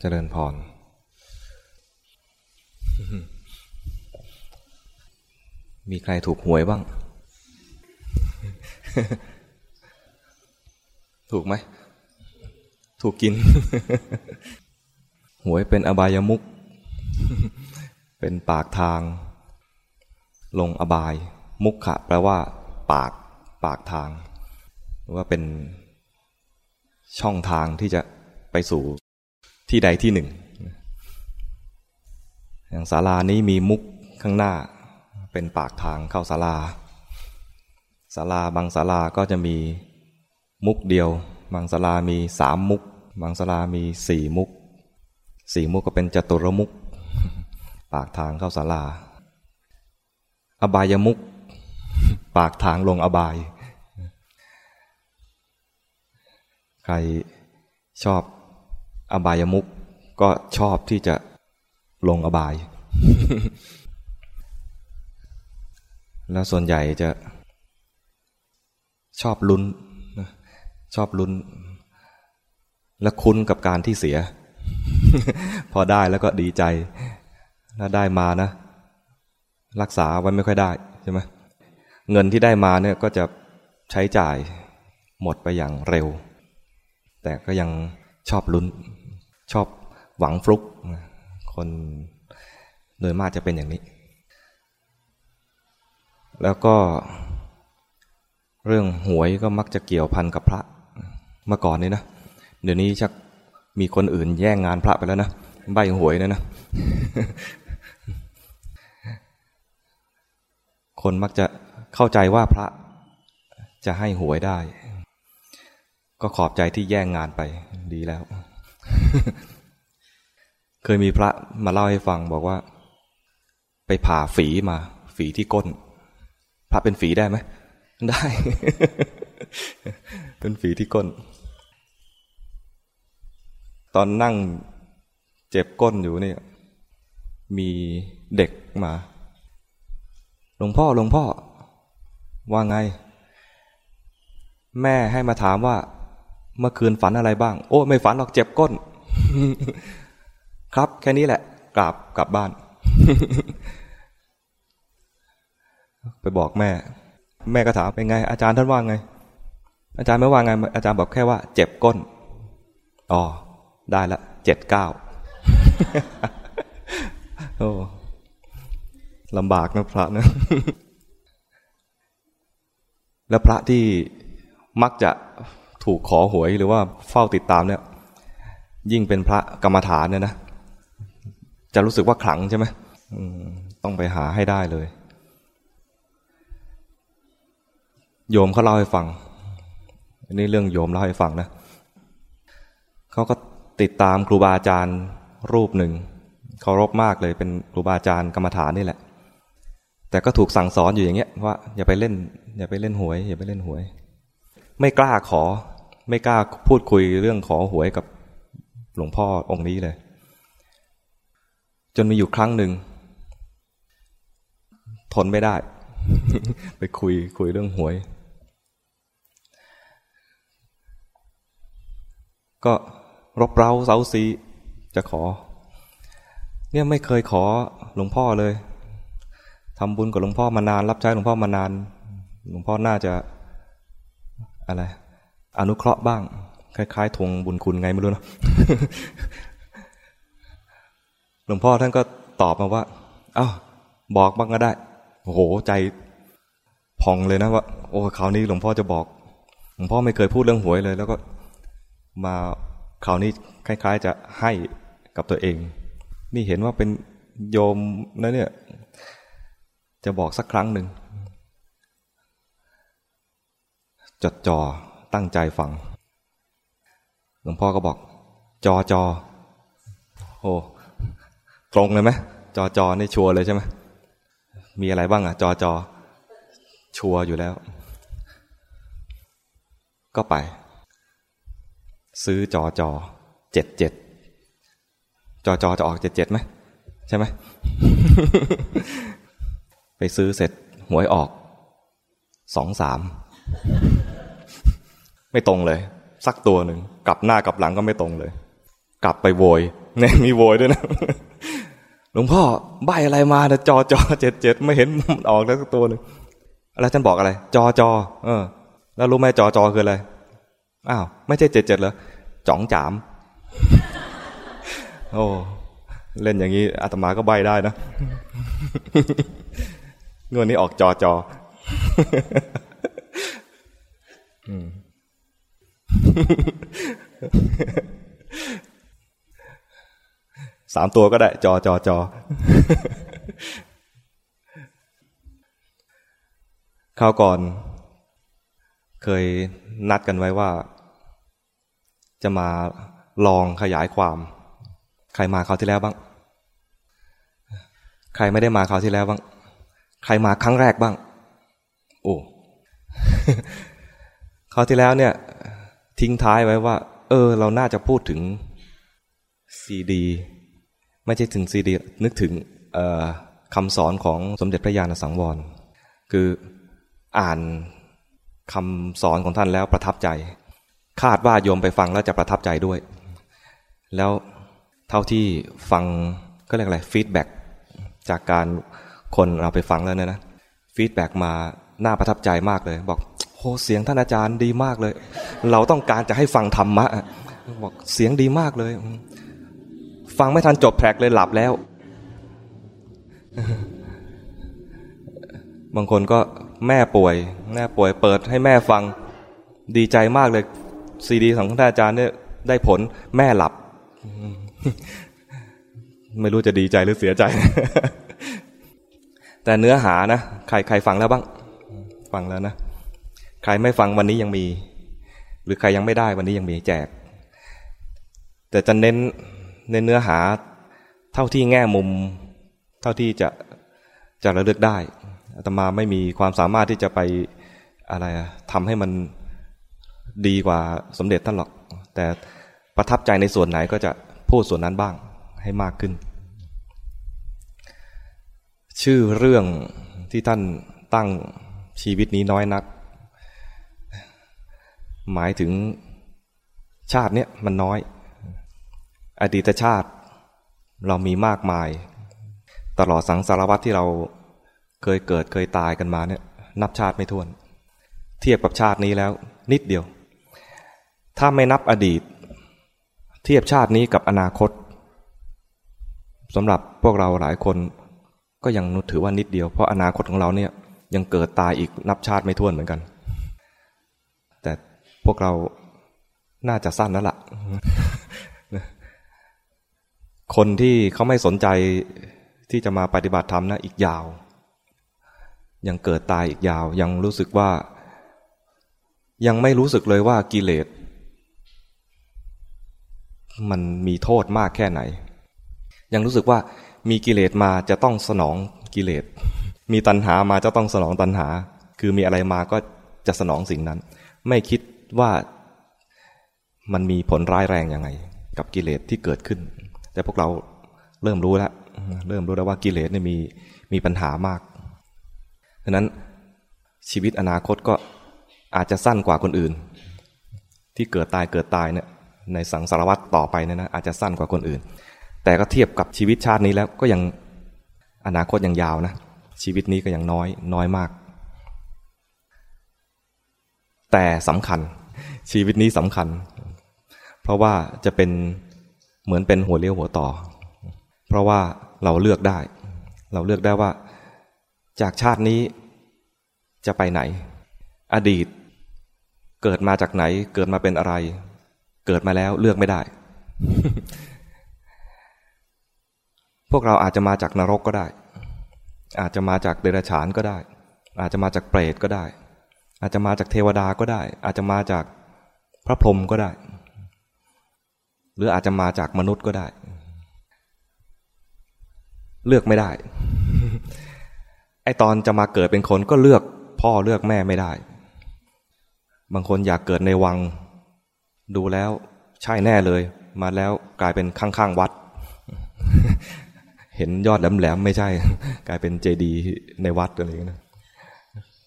เจริญพร มีใครถูกหวยบ้าง ถูกไหม ถูกกิน หวยเป็นอบายมุก เป็นปากทาง ลงอบาย มุกขะแปลว่า ปาก ปากทางหรือว่าเป็นช่องทางที่จะไปสู่ ที่ใดที่หนึ่ง อย่างศาลานี้มีมุกข้างหน้าเป็นปากทางเข้าศาลาศาลาบางศาลาก็จะมีมุกเดียว บางศาลามีสามมุก บางศาลามีสี่มุก สี่มุกก็เป็นจตุรมุก ปากทางเข้าศาลา อบายมุก ปากทางลงอบาย ใครชอบ อบายมุกก็ชอบที่จะลงอบาย แล้วส่วนใหญ่จะชอบลุ้น ชอบลุ้น และคุ้นกับการที่เสีย พอได้แล้วก็ดีใจ ถ้าได้มานะ รักษาไว้ไม่ค่อยได้ใช่ไหมเงินที่ได้มาเนี่ยก็จะใช้จ่ายหมดไปอย่างเร็ว แต่ก็ยังชอบลุ้น ชอบหวังฟลุก คนโดยมากจะเป็นอย่างนี้ แล้วก็ เรื่องหวยก็มักจะเกี่ยวพันกับพระเมื่อก่อนนี้นะ เดี๋ยวนี้ชักมีคนอื่นแย่งงานพระไปแล้วนะ ใบหวยนะนะ คนมักจะเข้าใจว่าพระจะให้หวยได้ ก็ขอบใจที่แย่งงานไปดีแล้ว เคยมีพระมาเล่าให้ฟังบอกว่า ไปผ่าฝีมา ฝีที่ก้น พระเป็นฝีได้ไหมได้ เป็นฝีที่ก้น ตอนนั่งเจ็บก้นอยู่เนี่ย มีเด็กมา หลวงพ่อหลวงพ่อว่าไง แม่ให้มาถามว่า เมื่อคืนฝันอะไรบ้าง โอ้ ไม่ฝันหรอกเจ็บก้น ครับแค่นี้แหละ กลับกลับบ้าน ไปบอกแม่ แม่ก็ถามเป็นไง อาจารย์ท่านว่าไง อาจารย์ไม่ว่าไง อาจารย์บอกแค่ว่า เจ็บก้น อ๋อ ได้ละเจ็ดเก้าโอ้ลำบากนะพระนะ แล้วพระที่มักจะ ถูกขอหวยหรือว่าเฝ้าติดตามเนี่ย ยิ่งเป็นพระกรรมฐานเนี่ยนะ จะรู้สึกว่าขลังใช่ไหมต้องไปหาให้ได้เลย โยมเขาเล่าให้ฟังอันนี้เรื่องโยมเล่าให้ฟังนะเขาก็ติดตามครูบาอาจารย์รูปหนึ่งเคารพมากเลยเป็นครูบาอาจารย์กรรมฐานนี่แหละ แต่ก็ถูกสั่งสอนอยู่อย่างเงี้ยว่าอย่าไปเล่น อย่าไปเล่นหวย อย่าไปเล่นหวย ไม่กล้าขอ ไม่กล้าพูดคุยเรื่องขอหวยกับหลวงพ่อองค์นี้เลย จนมีอยู่ครั้งหนึ่ง ทนไม่ได้ ไปคุยคุยเรื่องหวย ก็รบเร้าเซาซีจะขอ เนี่ยไม่เคยขอหลวงพ่อเลยทำบุญกับหลวงพ่อมานาน รับใช้หลวงพ่อมานาน หลวงพ่อน่าจะอะไร อนุเคราะห์บ้าง คล้ายๆทวงบุญคุณไงไม่รู้นะหลวงพ่อท่านก็ตอบมาว่า เอา้าบอกบ้างก็ได้โอ้โหใจพองเลยนะว่า โอ้คราวนี้หลวงพ่อจะบอกหลวงพ่อไม่เคยพูดเรื่องหวยเลย แล้วก็มาคราวนี้คล้าย ๆ จะให้กับตัวเอง นี่เห็นว่าเป็นโยมนะเนี่ย จะบอกสักครั้งหนึ่งจดจ่อ ตั้งใจฟัง หลวงพ่อก็บอก จอจอโอ้ตรงเลยไหมจอจอนี่ชัวร์เลยใช่ไหมมีอะไรบ้างอะจอจอชัวร์อยู่แล้ว ก็ไป ซื้อจอจอเจ็ดเจ็ดจอจอจะออกเจ็ดเจ็ดไหมใช่ไหมไปซื้อเสร็จหวยออกสองสาม ไม่ตรงเลย สักตัวหนึ่งกลับหน้ากลับหลังก็ไม่ตรงเลย กลับไปโวยเนี่ยมีโวยด้วยนะหลวงพ่อใบอะไรมาเนะจอจอเจ็ดเจ็ดไม่เห็นออกแล้วตัวหนึ่งแล้วท่านบอกอะไร จอจอเออ แล้วรู้ไหมจอจอคืออะไรอ้าวไม่ใช่เจ็ดเจ็ดเหรอจ่องจาม โอ้เล่นอย่างนี้อาตมาก็ใบได้นะงวดนี้ออกจอจอ สามตัวก็ได้ จอจอจอคราวก่อน เคยนัดกันไว้ว่า จะมาลองขยายความ ใครมาคราวที่แล้วบ้าง ใครไม่ได้มาคราวที่แล้วบ้าง ใครมาครั้งแรกบ้าง โอ้คราวที่แล้วเนี่ย ทิ้งท้ายไว้ว่า เออ เราน่าจะพูดถึงซีดี ไม่ใช่ถึงซีดี นึกถึงคำสอนของสมเด็จพระญาณสังวร คืออ่านคำสอนของท่านแล้วประทับใจ คาดว่าโยมไปฟังแล้วจะประทับใจด้วย แล้วเท่าที่ฟังก็เรียกอะไรฟีดแบ็จากการคนเราไปฟังแล้วเนี่ยนะฟีดแบ็มาน่าประทับใจมากเลย บอก หเสียงท่านอาจารย์ดีมากเลย เราต้องการจะให้ฟังธรรมะบอกเสียงดีมากเลย ฟังไม่ทันจบแพรกเลยหลับแล้ว บางคนก็แม่ป่วย แม่ป่วยเปิดให้แม่ฟังดีใจมากเลย ซีดีของท่านอาจารย์เนี่ยได้ผลแม่หลับ ไม่รู้จะดีใจหรือเสียใจ แต่เนื้อหานะ ใครใครฟังแล้วบ้าง ฟังแล้วนะ ใครไม่ฟังวันนี้ยังมี หรือใครยังไม่ได้วันนี้ยังมีแจก แต่จะเน้นในเนื้อหาเท่าที่แง่มุม เท่าที่จะจะระลึกได้อาตมาไม่มีความสามารถที่จะไปอะไรทำให้มันดีกว่าสมเด็จท่านหรอก แต่ประทับใจในส่วนไหนก็จะพูดส่วนนั้นบ้างให้มากขึ้น ชื่อเรื่องที่ท่านตั้งชีวิตนี้น้อยนัก หมายถึงชาติเนี้ยมันน้อย อดีตชาติเรามีมากมาย ตลอดสังสารวัตที่เราเคยเกิดเคยตายกันมาเนี่ย นับชาติไม่ถ้วน เทียบกับชาตินี้แล้ว นิดเดียว ถ้าไม่นับอดีต เทียบชาตินี้กับอนาคตสำหรับพวกเราหลายคนก็ยังนุถือว่านิดเดียวเพราะอนาคตของเราเนี่ยยังเกิดตายอีกนับชาติไม่ถ้วนเหมือนกัน พวกเราน่าจะสั้นแล้วละ่ะ คนที่เขาไม่สนใจที่จะมาปฏิบัติธรรมนะอีกยาว ยังเกิดตายอีกยาว ยังรู้สึกว่า ยังไม่รู้สึกเลยว่ากิเลส มันมีโทษมากแค่ไหน ยังรู้สึกว่ามีกิเลสมาจะต้องสนองกิเลส มีตัณหามาจะต้องสนองตัณหา คือมีอะไรมาก็จะสนองสิ่งนั้น ไม่คิด ว่ามันมีผลร้ายแรงยังไง กับกิเลสที่เกิดขึ้น แต่พวกเราเริ่มรู้แล้ว เริ่มรู้แล้วว่ากิเลสเนี่ยมีมีปัญหามากดังนั้นชีวิตอนาคตก็อาจจะสั้นกว่าคนอื่น ที่เกิดตายเกิดตายเนี่ยในสังสารวัตรต่อไปเนี่ยนะอาจจะสั้นกว่าคนอื่น แต่ก็เทียบกับชีวิตชาตินี้แล้วก็ยังอนาคตยังยาวนะชีวิตนี้ก็ยังน้อยน้อยมาก แต่สำคัญ ชีวิตนี้สำคัญ เพราะว่าจะเป็นเหมือนเป็นหัวเลี้ยวหัวต่อ เพราะว่าเราเลือกได้ เราเลือกได้ว่า จากชาตินี้จะไปไหน อดีต เกิดมาจากไหน เกิดมาเป็นอะไร เกิดมาแล้วเลือกไม่ได้ พวกเราอาจจะมาจากนรกก็ได้ อาจจะมาจากเดรัจฉานก็ได้ อาจจะมาจากเปรตก็ได้ อาจจะมาจากเทวดาก็ได้ อาจจะมาจากพระพรหมก็ได้ หรืออาจจะมาจากมนุษย์ก็ได้ เลือกไม่ได้ ไอตอนจะมาเกิดเป็นคนก็เลือกพ่อเลือกแม่ไม่ได้ บางคนอยากเกิดในวัง ดูแล้วใช่แน่เลย มาแล้วกลายเป็นข้างๆวัด เห็นยอดแหลมๆไม่ใช่ กลายเป็นเจดีย์ในวัดอะไรอย่างนี้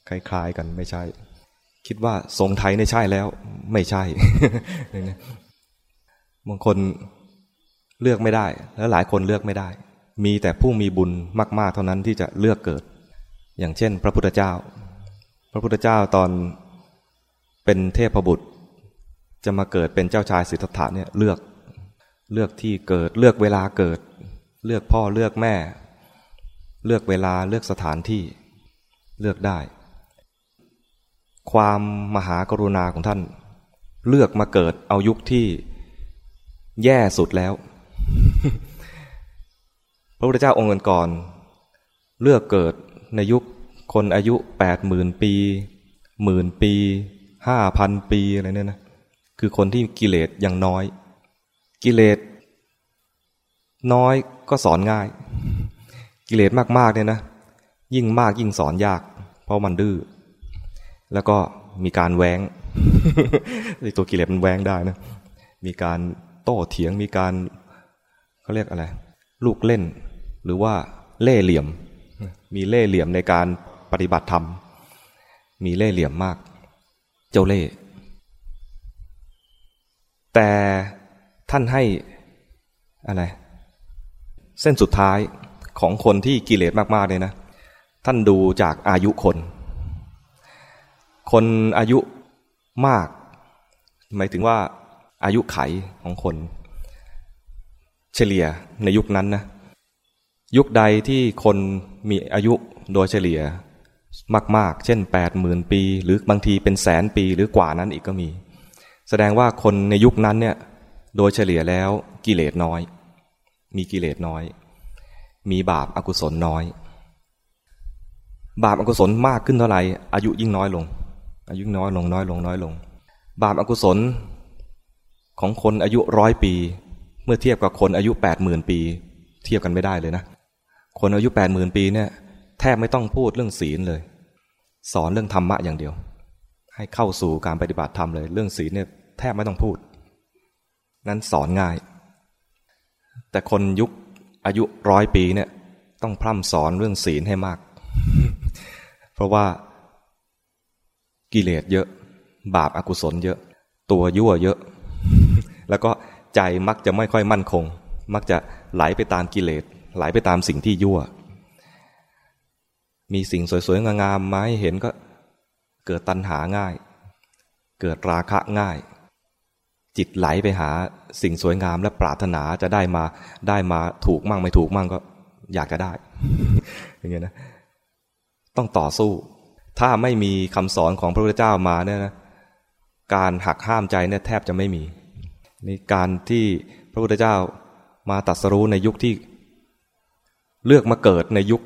คล้าย ๆ กันไม่ใช่ คิดว่าทรงไทยในใช่แล้ว ไม่ใช่บางคนเลือกไม่ได้ แล้วหลายคนเลือกไม่ได้ มีแต่ผู้มีบุญมาก ๆ เท่านั้นที่จะเลือกเกิด อย่างเช่น พระพุทธเจ้า พระพุทธเจ้าตอนเป็นเทพบุตร จะมาเกิดเป็นเจ้าชายสิทธัตถะเนี่ยเลือกเลือกที่เกิดเลือกเวลาเกิด เลือกพ่อเลือกแม่ เลือกเวลาเลือกสถานที่เลือกได้ ความมหากรุณาของท่าน เลือกมาเกิดเอายุคที่แย่สุดแล้ว พระพุทธเจ้าองค์ก่อนเลือกเกิดในยุคคนอายุแปดหมื่นปีหมื่นปีห้าพันปีอะไรเนี่ยนะคือคนที่กิเลสยังน้อย กิเลสน้อยก็สอนง่าย กิเลสมากๆเนี่ยนะ ยิ่งมากยิ่งสอนยาก เพราะมันดื้อ แล้วก็มีการแวงตัวกิเลสมันแวงได้นะ มีการโต้เถียงมีการเขาเรียกอะไร ลูกเล่น หรือว่าเล่เหลี่ยม มีเล่เหลี่ยมในการปฏิบัติธรรม มีเล่เหลี่ยมมาก เจ้าเล่แต่ท่านให้อะไร เส้นสุดท้ายของคนที่กิเลสมากๆเลยนะ ท่านดูจากอายุคน คนอายุมาก หมายถึงว่าอายุไขของคน เฉลี่ยในยุคนั้นนะ ยุคใดที่คนมีอายุโดยเฉลี่ยมากๆ เช่นแปดหมื่นปี หรือบางทีเป็นแสนปีหรือกว่านั้นอีกก็มี แสดงว่าคนในยุคนั้นเนี่ยโดยเฉลี่ยแล้วกิเลสน้อย มีกิเลสน้อย มีบาปอากุศลน้อย บาปอากุศลมากขึ้นเท่าไหร่อายุยิ่งน้อยลง อายุน้อยลงน้อยลงน้อยลง บาปอากุศลของคนอายุร้อยปี เมื่อเทียบกับคนอายุแปดหมื่นปี เทียบกันไม่ได้เลยนะ คนอายุแปดหมื่นปีเนี่ยแทบไม่ต้องพูดเรื่องศีลเลย สอนเรื่องธรรมะอย่างเดียว ให้เข้าสู่การปฏิบัติธรรมเลย เรื่องศีลเนี่ยแทบไม่ต้องพูด นั้นสอนง่าย แต่คนยุคอายุร้อยปีเนี่ยต้องพร่ำสอนเรื่องศีลให้มาก เพราะว่า กิเลสเยอะ บาปอากุศลเยอะ ตัวยั่วเยอะ แล้วก็ใจมักจะไม่ค่อยมั่นคง มักจะไหลไปตามกิเลสไหลไปตามสิ่งที่ยั่ว มีสิ่งสวยๆ งามๆมาให้เห็นก็เกิดตัณหาง่าย เกิดราคะง่าย จิตไหลไปหาสิ่งสวยงามและปรารถนาจะได้มาได้มาถูกมั่งไม่ถูกมั่งก็อยากจะได้อย่างเงี้ยนะ ต้องต่อสู้ ถ้าไม่มีคำสอนของพระพุทธเจ้ามาเนี่ยนะการหักห้ามใจเนี่ยแทบจะไม่มีในการที่พระพุทธเจ้ามาตัดสรู้ในยุคที่ เลือกมาเกิดในยุค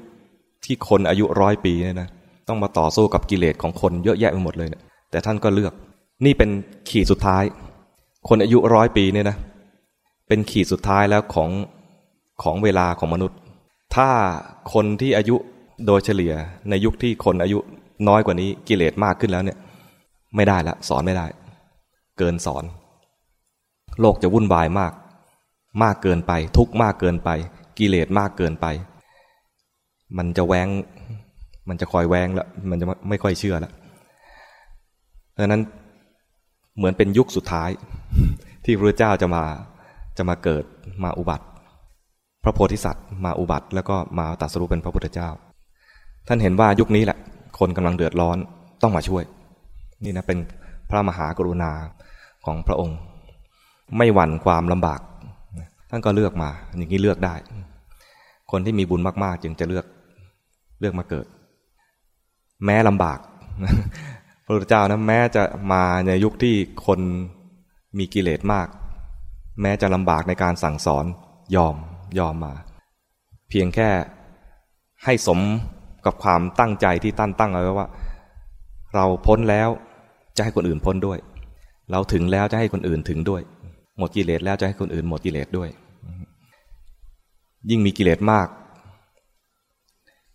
ที่คนอายุร้อยปีเนี่ยนะต้องมาต่อสู้กับกิเลสของคนเยอะแยะไปหมดเลยเนะี่ยแต่ท่านก็เลือก นี่เป็นขีดสุดท้าย คนอายุร้อยปีเนี่ยนะเป็นขีดสุดท้ายแล้วของของเวลาของมนุษย์ ถ้าคนที่อายุโดยเฉลี่ยในยุคที่คนอายุ น้อยกว่านี้กิเลสมากขึ้นแล้วเนี่ย ไม่ได้ละสอนไม่ได้ เกินสอน โลกจะวุ่นวายมาก มากเกินไป ทุกมากเกินไป กิเลสมากเกินไป มันจะแวงมันจะคอยแวงแล้วมันจะไม่ค่อยเชื่อแล้วดังนั้นเหมือนเป็นยุคสุดท้าย ที่พระเจ้าจะมาจะมาเกิดมาอุบัติ พระโพธิสัตว์ มาอุบัติ แล้วก็มาตัดสรุปเป็นพระพุทธเจ้า ท่านเห็นว่ายุคนี้แหละ คนกำลังเดือดร้อนต้องมาช่วย นี่นะเป็นพระมหากรุณาของพระองค์ ไม่หวั่นความลำบาก ท่านก็เลือกมา อย่างนี้เลือกได้ คนที่มีบุญมากๆ จึงจะเลือกเลือกมาเกิด แม้ลำบากพระพุทธเจ้านะแม้จะมาในยุคที่คนมีกิเลสมาก แม้จะลำบากในการสั่งสอนยอมยอมมา เพียงแค่ให้สม กับความตั้งใจที่ตั้นตั้งเอาไว้ว่า เราพ้นแล้วจะให้คนอื่นพ้นด้วย เราถึงแล้วจะให้คนอื่นถึงด้วย หมดกิเลสแล้วจะให้คนอื่นหมดกิเลสด้วย ยิ่งมีกิเลสมาก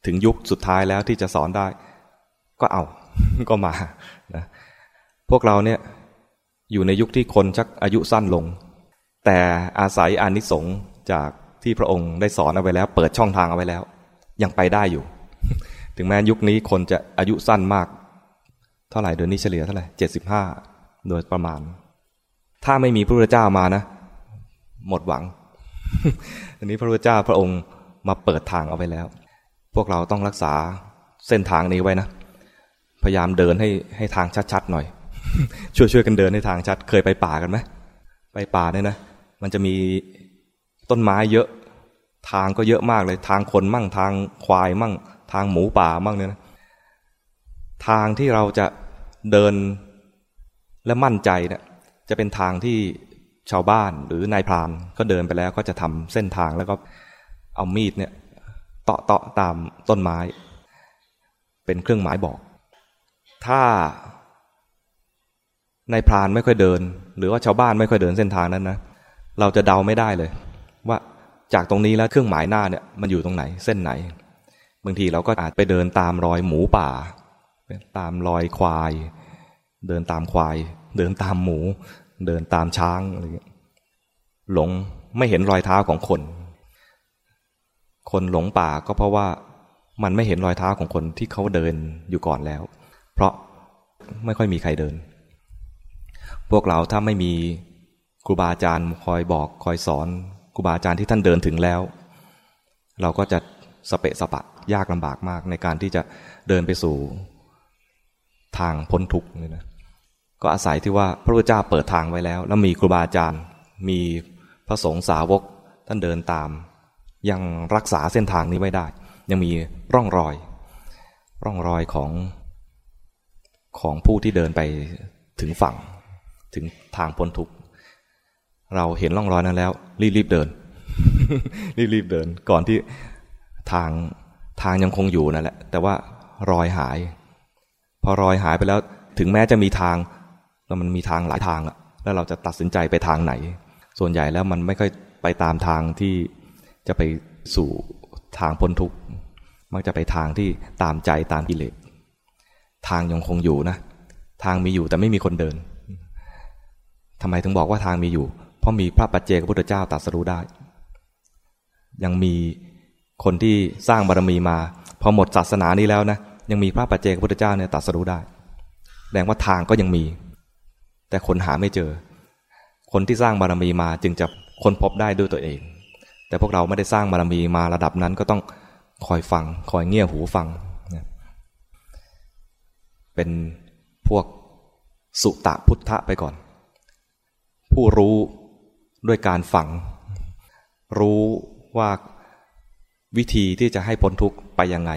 ถึงยุคสุดท้ายแล้วที่จะสอนได้ ก็เอาก็มานะพวกเราเนี่ยอยู่ในยุคที่คนชักอายุสั้นลง แต่อาศัยอานิสงส์จากที่พระองค์ได้สอนเอาไว้แล้ว เปิดช่องทางเอาไว้แล้ว ยังไปได้อยู่ ถึงแม้ยุคนี้คนจะอายุสั้นมาก เท่าไหร่เดือนนี้เฉลี่ยเท่าไหร่เจ็ดสิบห้าโดยประมาณ ถ้าไม่มีพระพุทธเจ้ามานะ หมดหวังอันนี้พระพุทธเจ้าพระองค์มาเปิดทางเอาไว้แล้ว พวกเราต้องรักษาเส้นทางนี้ไว้นะ พยายามเดินให้ให้ทางชัดๆหน่อย ช่วยช่วยกันเดินให้ทางชัด เคยไปป่ากันไหมไปป่าเนี่ยนะ มันจะมีต้นไม้เยอะ ทางก็เยอะมากเลย ทางคนมั่งทางควายมั่ง ทางหมูป่ามั่งเนี่ยนะทางที่เราจะเดินและมั่นใจเนี่ยจะเป็นทางที่ชาวบ้านหรือนายพรานก็เดินไปแล้วก็จะทำเส้นทางแล้วก็เอามีดเนี่ยเตาะเตาะตามต้นไม้ เป็นเครื่องหมายบอก ถ้านายพรานไม่ค่อยเดิน หรือว่าชาวบ้านไม่ค่อยเดินเส้นทางนั้นนะเราจะเดาไม่ได้เลย ว่าจากตรงนี้แล้วเครื่องหมายหน้าเนี่ยมันอยู่ตรงไหนเส้นไหน บางทีเราก็อาจไปเดินตามรอยหมูป่า ตามรอยควาย เดินตามควาย เดินตามหมู เดินตามช้างอะไรหลงไม่เห็นรอยเท้าของคน คนหลงป่าก็เพราะว่ามันไม่เห็นรอยเท้าของคนที่เขาเดินอยู่ก่อนแล้ว เพราะไม่ค่อยมีใครเดิน พวกเราถ้าไม่มีครูบาอาจารย์คอยบอกคอยสอนครูบาอาจารย์ที่ท่านเดินถึงแล้ว เราก็จะ สเปะสปะ ยากลำบากมากในการที่จะเดินไปสู่ทางพ้นทุกข์นี่นะก็อาศัยที่ว่าพระพุทธเจ้าเปิดทางไว้แล้ว แล้วมีครูบาอาจารย์ มีพระสงฆ์สาวกท่านเดินตาม ยังรักษาเส้นทางนี้ไว้ได้ ยังมีร่องรอย ร่องรอยของของผู้ที่เดินไปถึงฝั่ง ถึงทางพ้นทุกข์เราเห็นร่องรอยนั้นแล้ว รีบๆเดิน รีบๆเดิน ก่อนที่ ทางทางยังคงอยู่นั่นแหละ แต่ว่ารอยหาย พอรอยหายไปแล้วถึงแม้จะมีทางแล้วมันมีทางหลายทางอะแล้วเราจะตัดสินใจไปทางไหน ส่วนใหญ่แล้วมันไม่ค่อยไปตามทางที่จะไปสู่ทางพ้นทุกข์มักจะไปทางที่ตามใจตามกิเลสทางยังคงอยู่นะ ทางมีอยู่แต่ไม่มีคนเดินทำไมถึงบอกว่าทางมีอยู่ เพราะมีพระปัจเจกพุทธเจ้าตรัสรู้ได้ ยังมี คนที่สร้างบารมีมา พอหมดศาสนานี้แล้วนะ ยังมีพระปัจเจกพุทธเจ้าเนี่ยตรัสรู้ได้แสดงว่าทางก็ยังมี แต่คนหาไม่เจอ คนที่สร้างบารมีมาจึงจะค้นพบได้ด้วยตัวเอง แต่พวกเราไม่ได้สร้างบารมีมาระดับนั้นก็ต้องคอยฟัง คอยเงี่ยหูฟัง เป็นพวกสุตะพุทธะไปก่อน ผู้รู้ด้วยการฟัง รู้ว่า วิธีที่จะให้พ้นทุกข์ไปยังไง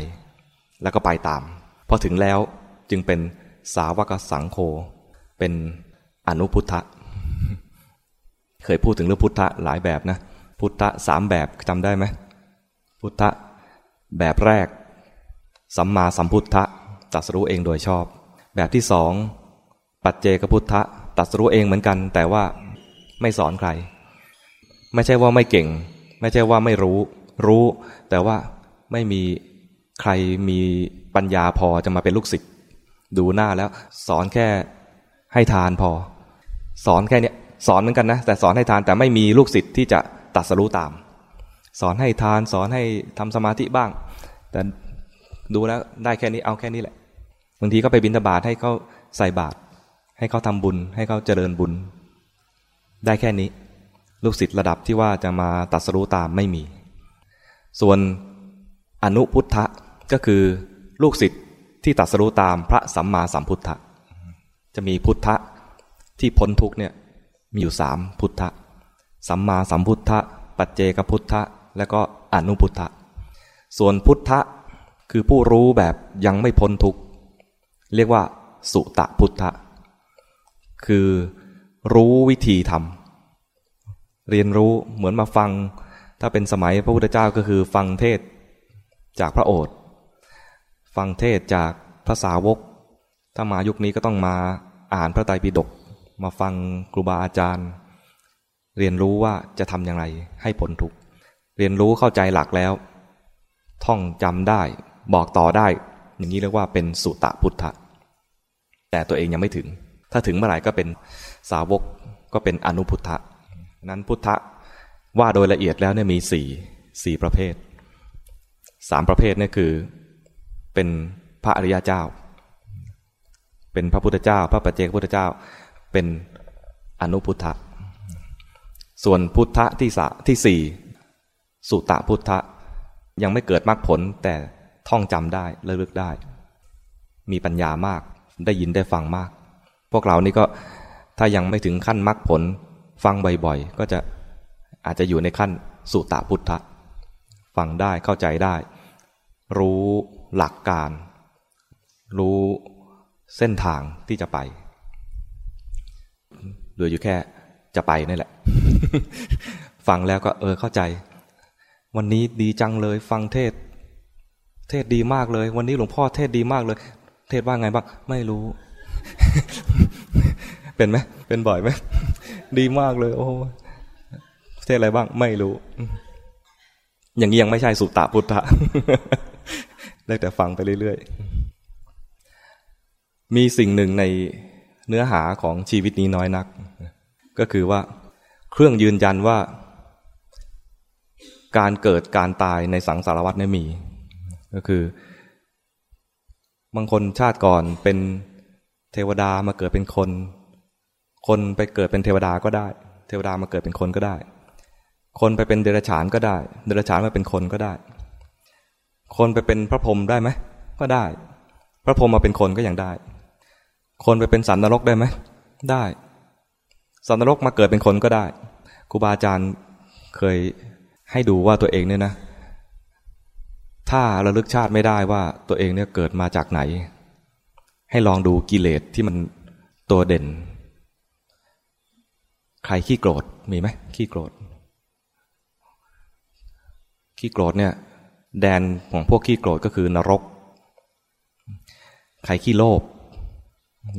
แล้วก็ไปตาม พอถึงแล้วจึงเป็นสาวกสังโฆเป็นอนุพุทธะเคยพูดถึงเรื่องพุทธะหลายแบบนะ พุทธะสามแบบจำได้ไหมพุทธะแบบแรก สัมมาสัมพุทธะตัดรู้เองโดยชอบ แบบที่สองปัจเจกพุทธะตัดรู้เองเหมือนกัน แต่ว่าไม่สอนใคร ไม่ใช่ว่าไม่เก่ง ไม่ใช่ว่าไม่รู้ รู้ แต่ว่าไม่มีใครมีปัญญาพอจะมาเป็นลูกศิษย์ดูหน้าแล้ว สอนแค่ให้ทานพอ สอนแค่นี้สอนเหมือนกันนะ แต่สอนให้ทานแต่ไม่มีลูกศิษย์ที่จะตัดสรู้ตาม สอนให้ทานสอนให้ทำสมาธิบ้าง แต่ดูแล้วได้แค่นี้เอาแค่นี้แหละบางทีก็ไปบิณฑบาตให้เขาใส่บาตรให้เขาทำบุญ ให้เขาเจริญบุญ ได้แค่นี้ ลูกศิษย์ระดับที่ว่าจะมาตัดสรู้ตามไม่มี ส่วนอนุพุทธะก็คือลูกศิษย์ที่ตัดสรู้ตามพระสัมมาสัมพุทธะจะมีพุทธะที่พ้นทุกเนี่ยมีอยู่สามพุทธะสัมมาสัมพุทธะปัจเจกพุทธะและก็อนุพุทธะส่วนพุทธะคือผู้รู้แบบยังไม่พ้นทุกเรียกว่าสุตะพุทธะคือรู้วิธีทำเรียนรู้เหมือนมาฟัง ถ้าเป็นสมัยพระพุทธเจ้าก็คือฟังเทศจากพระโอษฐ์ฟังเทศจากภาษาวก ถ้ามายุคนี้ก็ต้องมาอ่านพระไตรปิฎกมาฟังครูบาอาจารย์ เรียนรู้ว่าจะทำอย่างไรให้ผลทุกเรียนรู้เข้าใจหลักแล้ว ท่องจำได้บอกต่อได้ อย่างนี้เรียกว่าเป็นสุตะพุทธะแต่ตัวเองยังไม่ถึง ถ้าถึงเมื่อไหร่ก็เป็นสาวกก็เป็นอนุพุทธะนั้นพุทธะ ว่าโดยละเอียดแล้วเนี่ยมีสี่สี่ประเภทสามประเภทนี่คือเป็นพระอริยเจ้า เป็นพระพุทธเจ้า พระปัจเจกพุทธเจ้า เป็นอนุพุทธะส่วนพุทธะที่สะที่สี่สุตตะพุทธะยังไม่เกิดมรรคผลแต่ท่องจำได้ระลึกได้ มีปัญญามากได้ยินได้ฟังมาก พวกเรานี่ก็ถ้ายังไม่ถึงขั้นมรรคผลฟังบ่อยๆ ก็จะ อาจจะอยู่ในขั้นสุตตะพุทธะฟังได้เข้าใจได้ รู้หลักการ รู้เส้นทางที่จะไปเหลืออยู่แค่จะไปนี่แหละ ฟังแล้วก็เออเข้าใจ วันนี้ดีจังเลยฟังเทศ เทศดีมากเลย วันนี้หลวงพ่อเทศดีมากเลย เทศว่าไงบ้างไม่รู้ เป็นไหมเป็นบ่อยไหมดีมากเลย โอ้ เทศอะไรบ้างไม่รู้ อย่างนี้ยังไม่ใช่สุตตะพุทธะได้แต่ฟังไปเรื่อยๆ มีสิ่งหนึ่งในเนื้อหาของชีวิตนี้น้อยนัก ก็คือว่า เครื่องยืนยันว่า การเกิดการตายในสังสารวัฏนี่มี ก็คือบางคนชาติก่อนเป็นเทวดามาเกิดเป็นคน คนไปเกิดเป็นเทวดาก็ได้ เทวดามาเกิดเป็นคนก็ได้ คนไปเป็นเดรัจฉานก็ได้ เดรัจฉานมาเป็นคนก็ได้ คนไปเป็นพระพรหมได้ไหมก็ได้ พระพรหมมาเป็นคนก็ยังได้ คนไปเป็นสันนรกได้ไหมได้สันนรกมาเกิดเป็นคนก็ได้ครูบาอาจารย์เคยให้ดูว่าตัวเองเนี่ยนะ ถ้าระลึกชาติไม่ได้ว่าตัวเองเนี่ยเกิดมาจากไหน ให้ลองดูกิเลสที่มันตัวเด่น ใครขี้โกรธมีไหมขี้โกรธ ขี้โกรธเนี่ยแดนของพวกขี้โกรธก็คือนรก ใครขี้โลภ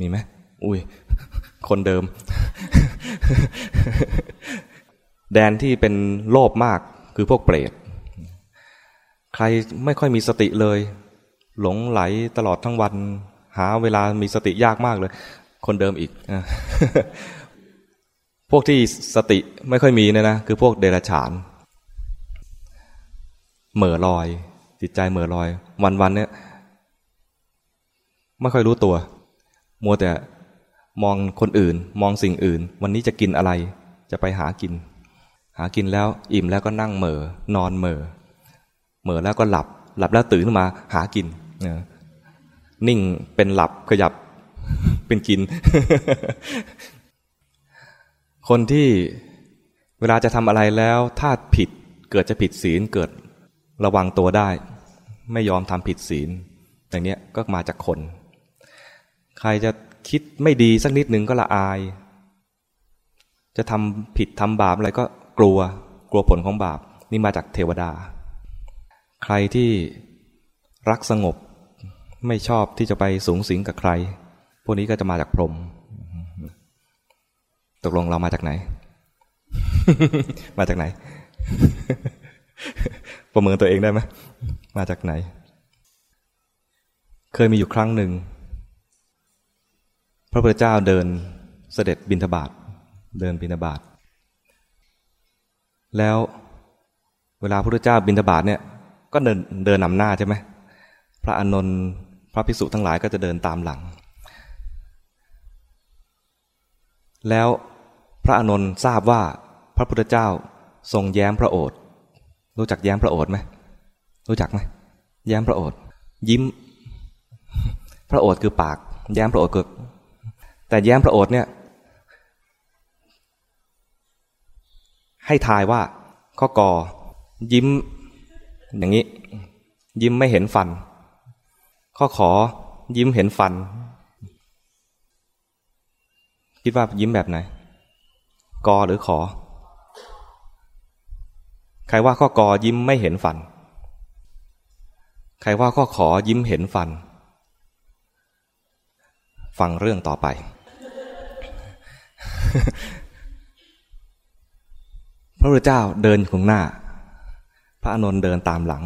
มีไหมอุ้ย คนเดิม แดนที่เป็นโลภมากคือพวกเปรต ใครไม่ค่อยมีสติเลย หลงไหลตลอดทั้งวัน หาเวลามีสติยากมากเลย คนเดิมอีก พวกที่สติไม่ค่อยมีเนี่ยนะ คือพวกเดรัจฉาน เหม่อลอย จิตใจเหม่อลอย วันวันเนี่ยไม่ค่อยรู้ตัว มัวแต่มองคนอื่น มองสิ่งอื่น วันนี้จะกินอะไร จะไปหากิน หากินแล้วอิ่มแล้วก็นั่งเหม่อนอนเหม่อเหม่อแล้วก็หลับ หลับแล้วตื่นขึ้นมาหากินนิ่งเป็นหลับขยับเป็นกิน คนที่เวลาจะทำอะไรแล้วถ้าผิดเกิดจะผิดศีลเกิด ระวังตัวได้ ไม่ยอมทำผิดศีล อย่างนี้ก็มาจากคน ใครจะคิดไม่ดีสักนิดหนึ่งก็ละอาย จะทำผิดทำบาปอะไรก็กลัว กลัวผลของบาป นี่มาจากเทวดา ใครที่รักสงบไม่ชอบที่จะไปสูงสิงกับใคร พวกนี้ก็จะมาจากพรหมตกลงเรามาจากไหน มาจากไหน ประเมินตัวเองได้ไหมมาจากไหน เคยมีอยู่ครั้งหนึ่ง พระพุทธเจ้าเดินเสด็จบินทบาทเดินบินทบาทแล้วเวลาพระพุทธเจ้าบินทบาทเนี่ย ก็เดินเดินนำหน้าใช่ไหมพระอานนท์พระภิกษุทั้งหลายก็จะเดินตามหลัง แล้วพระอานนท์ทราบว่าพระพุทธเจ้าทรงแย้มพระโอษฐ์ รู้จักแย้มพระโอษฐ์ไหมรู้จักไหมแย้มพระโอษฐ์ยิ้ม พระโอษฐ์คือปาก แย้มพระโอษฐ์คือแต่แย้มพระโอษฐ์เนี่ย ให้ทายว่า ข้อกอยิ้ม อย่างนี้ ยิ้มไม่เห็นฟัน ข้อขอ ยิ้มเห็นฟัน คิดว่ายิ้มแบบไหนกอหรือขอ รว่าข้อกอยิ้มไม่เห็นฟัน ใครว่าข้อขอยิ้มเห็นฟัน ฟังเรื่องต่อไป พระพุทธเจ้าเดินของหน้า พระอนุนเดินตามหลัง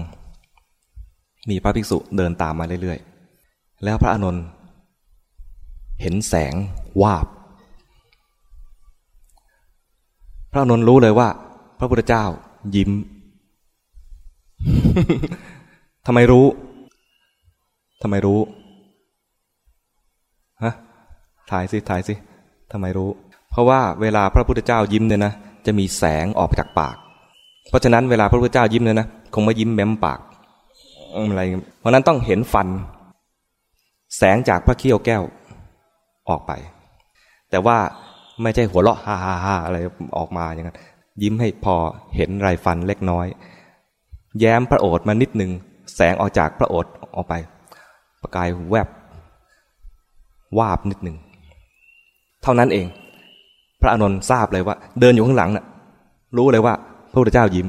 มีพระภิกษุเดินตามมาเรื่อยๆ แล้วพระอนุนเห็นแสงวาบ พระอนุนรู้เลยว่า พระพุทธเจ้า ยิ้มทำไมรู้ทำไมรู้ฮะถ่ายสิถ่ายสิทำไมรู้ เพราะว่าเวลาพระพุทธเจ้ายิ้มเนี่ยนะจะมีแสงออกจากปาก เพราะฉะนั้นเวลาพระพุทธเจ้ายิ้มเนี่ยนะคงไม่ยิ้มเม้มปากอะไร เพราะนั้นต้องเห็นฟัน แสงจากพระเขี้ยวแก้วออกไป แต่ว่าไม่ใช่หัวเราะฮ่าฮ่าฮ่าอะไรออกมาอย่างนั้น ยิ้มให้พอเห็นไรฟันเล็กน้อย แย้มพระโอษฐ์มานิดหนึ่งแสงออกจากพระโอษฐ์ออกไป ประกายแวบวาบนิดหนึ่งเท่านั้นเอง พระอานนท์ทราบเลยว่า เดินอยู่ข้างหลังน่ะ รู้เลยว่า พระพุทธเจ้ายิ้ม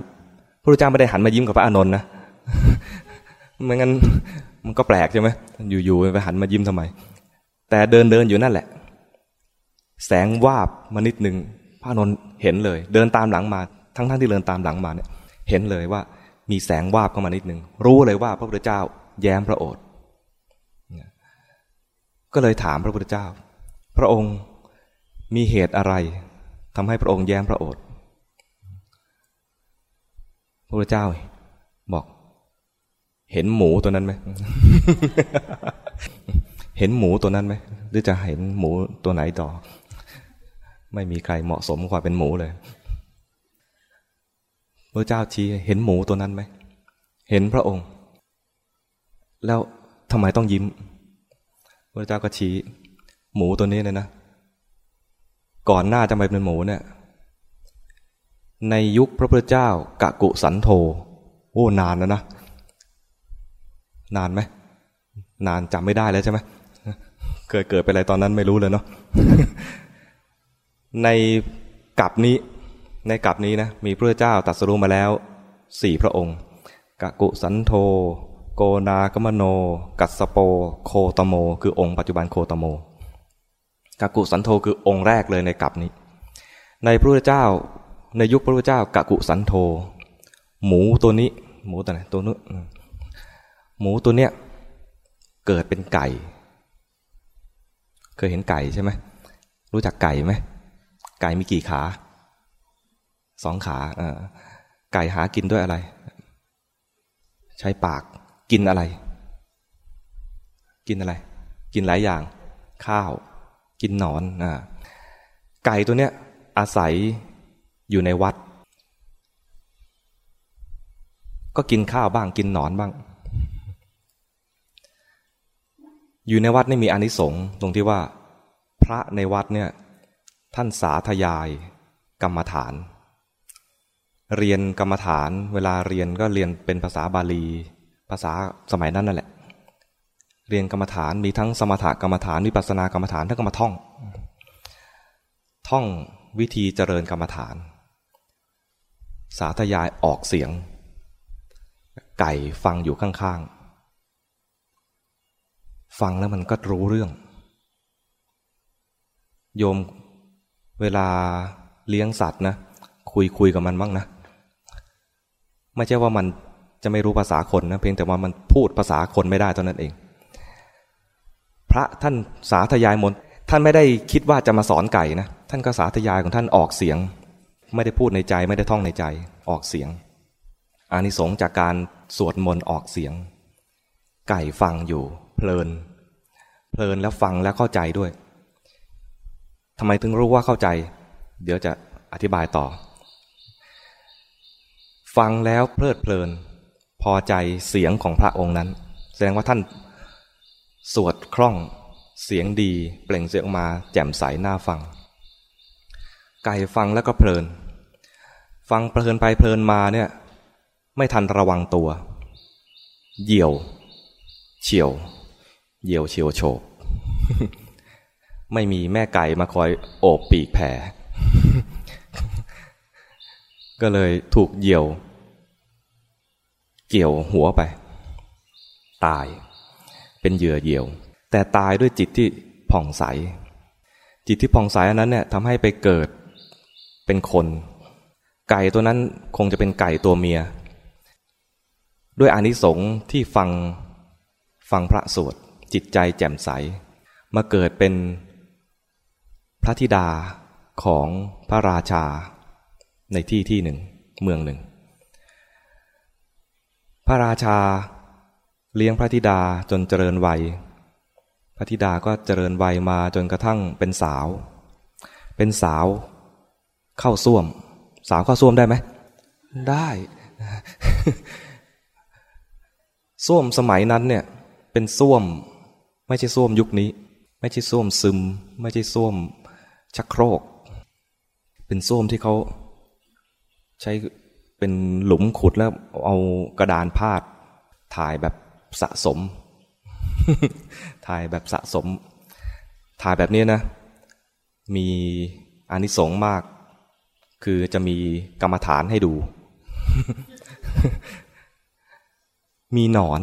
พระพุทธเจ้าไม่ได้หันมายิ้มกับพระอานนท์นะไม่งั้นมันก็แปลกใช่ไหมอยู่ๆไปหันมายิ้มทำไม แต่เดินเดินอยู่นั่นแหละ แสงวาบมานิดหนึ่ง พระนนท์เห็นเลย เดินตามหลังมา ทั้งท่านที่เดินตามหลังมาเนี่ยเห็นเลยว่ามีแสงวาบเข้ามานิดหนึ่งรู้เลยว่าพระพุทธเจ้าแย้มพระโอษฐ์ก็เลยถามพระพุทธเจ้า พระองค์มีเหตุอะไรทำให้พระองค์แย้มพระโอษฐ์พระพุทธเจ้าบอก เห็นหมูตัวนั้นไหมเห็นหมูตัวนั้นไหมหรือจะเห็นหมูตัวไหนต่อ ไม่มีใครเหมาะสมกว่าเป็นหมูเลยพระเจ้าชี้เห็นหมูตัวนั้นไหม เห็นพระองค์ แล้วทำไมต้องยิ้ม พระเจ้าก็ชี้ หมูตัวนี้เนี่ยนะ ก่อนหน้าจะมาเป็นหมูเนี่ย ในยุคพระพุทธเจ้ากะกุสันโธโอ้นานแล้วนะ นานไหม นานจำไม่ได้แล้วใช่ไหมเคยเกิดไปอะไรตอนนั้นไม่รู้เลยเนาะ ในกับนี้ในกับนี้นะมีพระเจ้าตัดสรุปมาแล้วสี่พระองค์กะกุสันโธโกนากมโน กัสโป โคตโม คือองค์ปัจจุบันโคตโมกากุสันโธคือองค์แรกเลยในกับนี้ ในพระเจ้าในยุคพระเจ้ากากุสันโธหมูตัวนี้ หมูตัวไหนตัวนู้นหมูตัวเนี้ยเกิดเป็นไก่ เคยเห็นไก่ใช่ไหมรู้จักไก่ไหม ไก่มีกี่ขา สองขาเออไก่หากินด้วยอะไร ใช้ปากกินอะไร กินอะไร กินหลายอย่าง ข้าว กินหนอนอ่าไก่ตัวเนี้ย อาศัยอยู่ในวัด ก็กินข้าวบ้าง กินหนอนบ้าง อยู่ในวัดนี่มีอนิสงส์ตรงที่ว่า พระในวัดเนี่ย ท่านสาธยาย กรรมฐาน เรียนกรรมฐาน เวลาเรียนก็เรียนเป็นภาษาบาลี ภาษาสมัยนั้นนั่นแหละ เรียนกรรมฐานมีทั้งสมถกรรมฐานวิปัสสนากรรมฐานท่านก็มาท่อง ท่องวิธีเจริญกรรมฐาน สาธยายออกเสียง ไก่ฟังอยู่ข้างๆ ฟังแล้วมันก็รู้เรื่อง โยม เวลาเลี้ยงสัตว์นะคุยคุยกับมันบ้างนะ ไม่ใช่ว่ามันจะไม่รู้ภาษาคนนะเพียงแต่ว่ามันพูดภาษาคนไม่ได้ตอนนั้นเอง พระท่านสาธยายมนท่านไม่ได้คิดว่าจะมาสอนไก่นะท่านก็สาธยายของท่านออกเสียง ไม่ได้พูดในใจไม่ได้ท่องในใจออกเสียงอานิสงส์จากการสวดมนต์ออกเสียง ไก่ฟังอยู่ เพลิน เพลินแล้วฟังแล้วเข้าใจด้วย ทำไมถึงรู้ว่าเข้าใจ เดี๋ยวจะอธิบายต่อ ฟังแล้วเพลิดเพลิน พอใจเสียงของพระองค์นั้น แสดงว่าท่านสวดคล่องเสียงดีเปล่งเสียงออกมา แจ่มใสน่าฟัง ไก่ฟังแล้วก็เพลิน ฟังเพลินไปเพลินมาเนี่ยไม่ทันระวังตัว เหยี่ยว เฉียว เหยี่ยวเฉียวโฉก ไม่มีแม่ไก่มาคอยโอบปีกแผ่ก็เลยถูกเหยี่ยว เกี่ยวหัวไป ตาย เป็นเหยื่อเหี่ยว แต่ตายด้วยจิตที่ผ่องใส จิตที่ผ่องใสอันนั้นเนี่ยทำให้ไปเกิดเป็นคน ไก่ตัวนั้นคงจะเป็นไก่ตัวเมีย ด้วยอานิสงส์ที่ฟังฟังพระสวดจิตใจแจ่มใส มาเกิดเป็น พระธิดาของพระราชา ในที่ที่หนึ่ง เมืองหนึ่ง พระราชาเลี้ยงพระธิดาจนเจริญวัย พระธิดาก็เจริญวัยมาจนกระทั่งเป็นสาว เป็นสาวเข้าส้วม สาวเข้าส้วมได้ไหม ได้ส้วมสมัยนั้นเนี่ยเป็นส้วม ไม่ใช่ส้วมยุคนี้ ไม่ใช่ส้วมซึม ไม่ใช่ส้วม ชักโครก เป็นส้วมที่เขาใช้เป็นหลุมขุดแล้วเอากระดานพาด ถ่ายแบบสะสม ถ่ายแบบสะสม ถ่ายแบบนี้นะ มีอานิสงส์มาก คือจะมีกรรมฐานให้ดู มีหนอน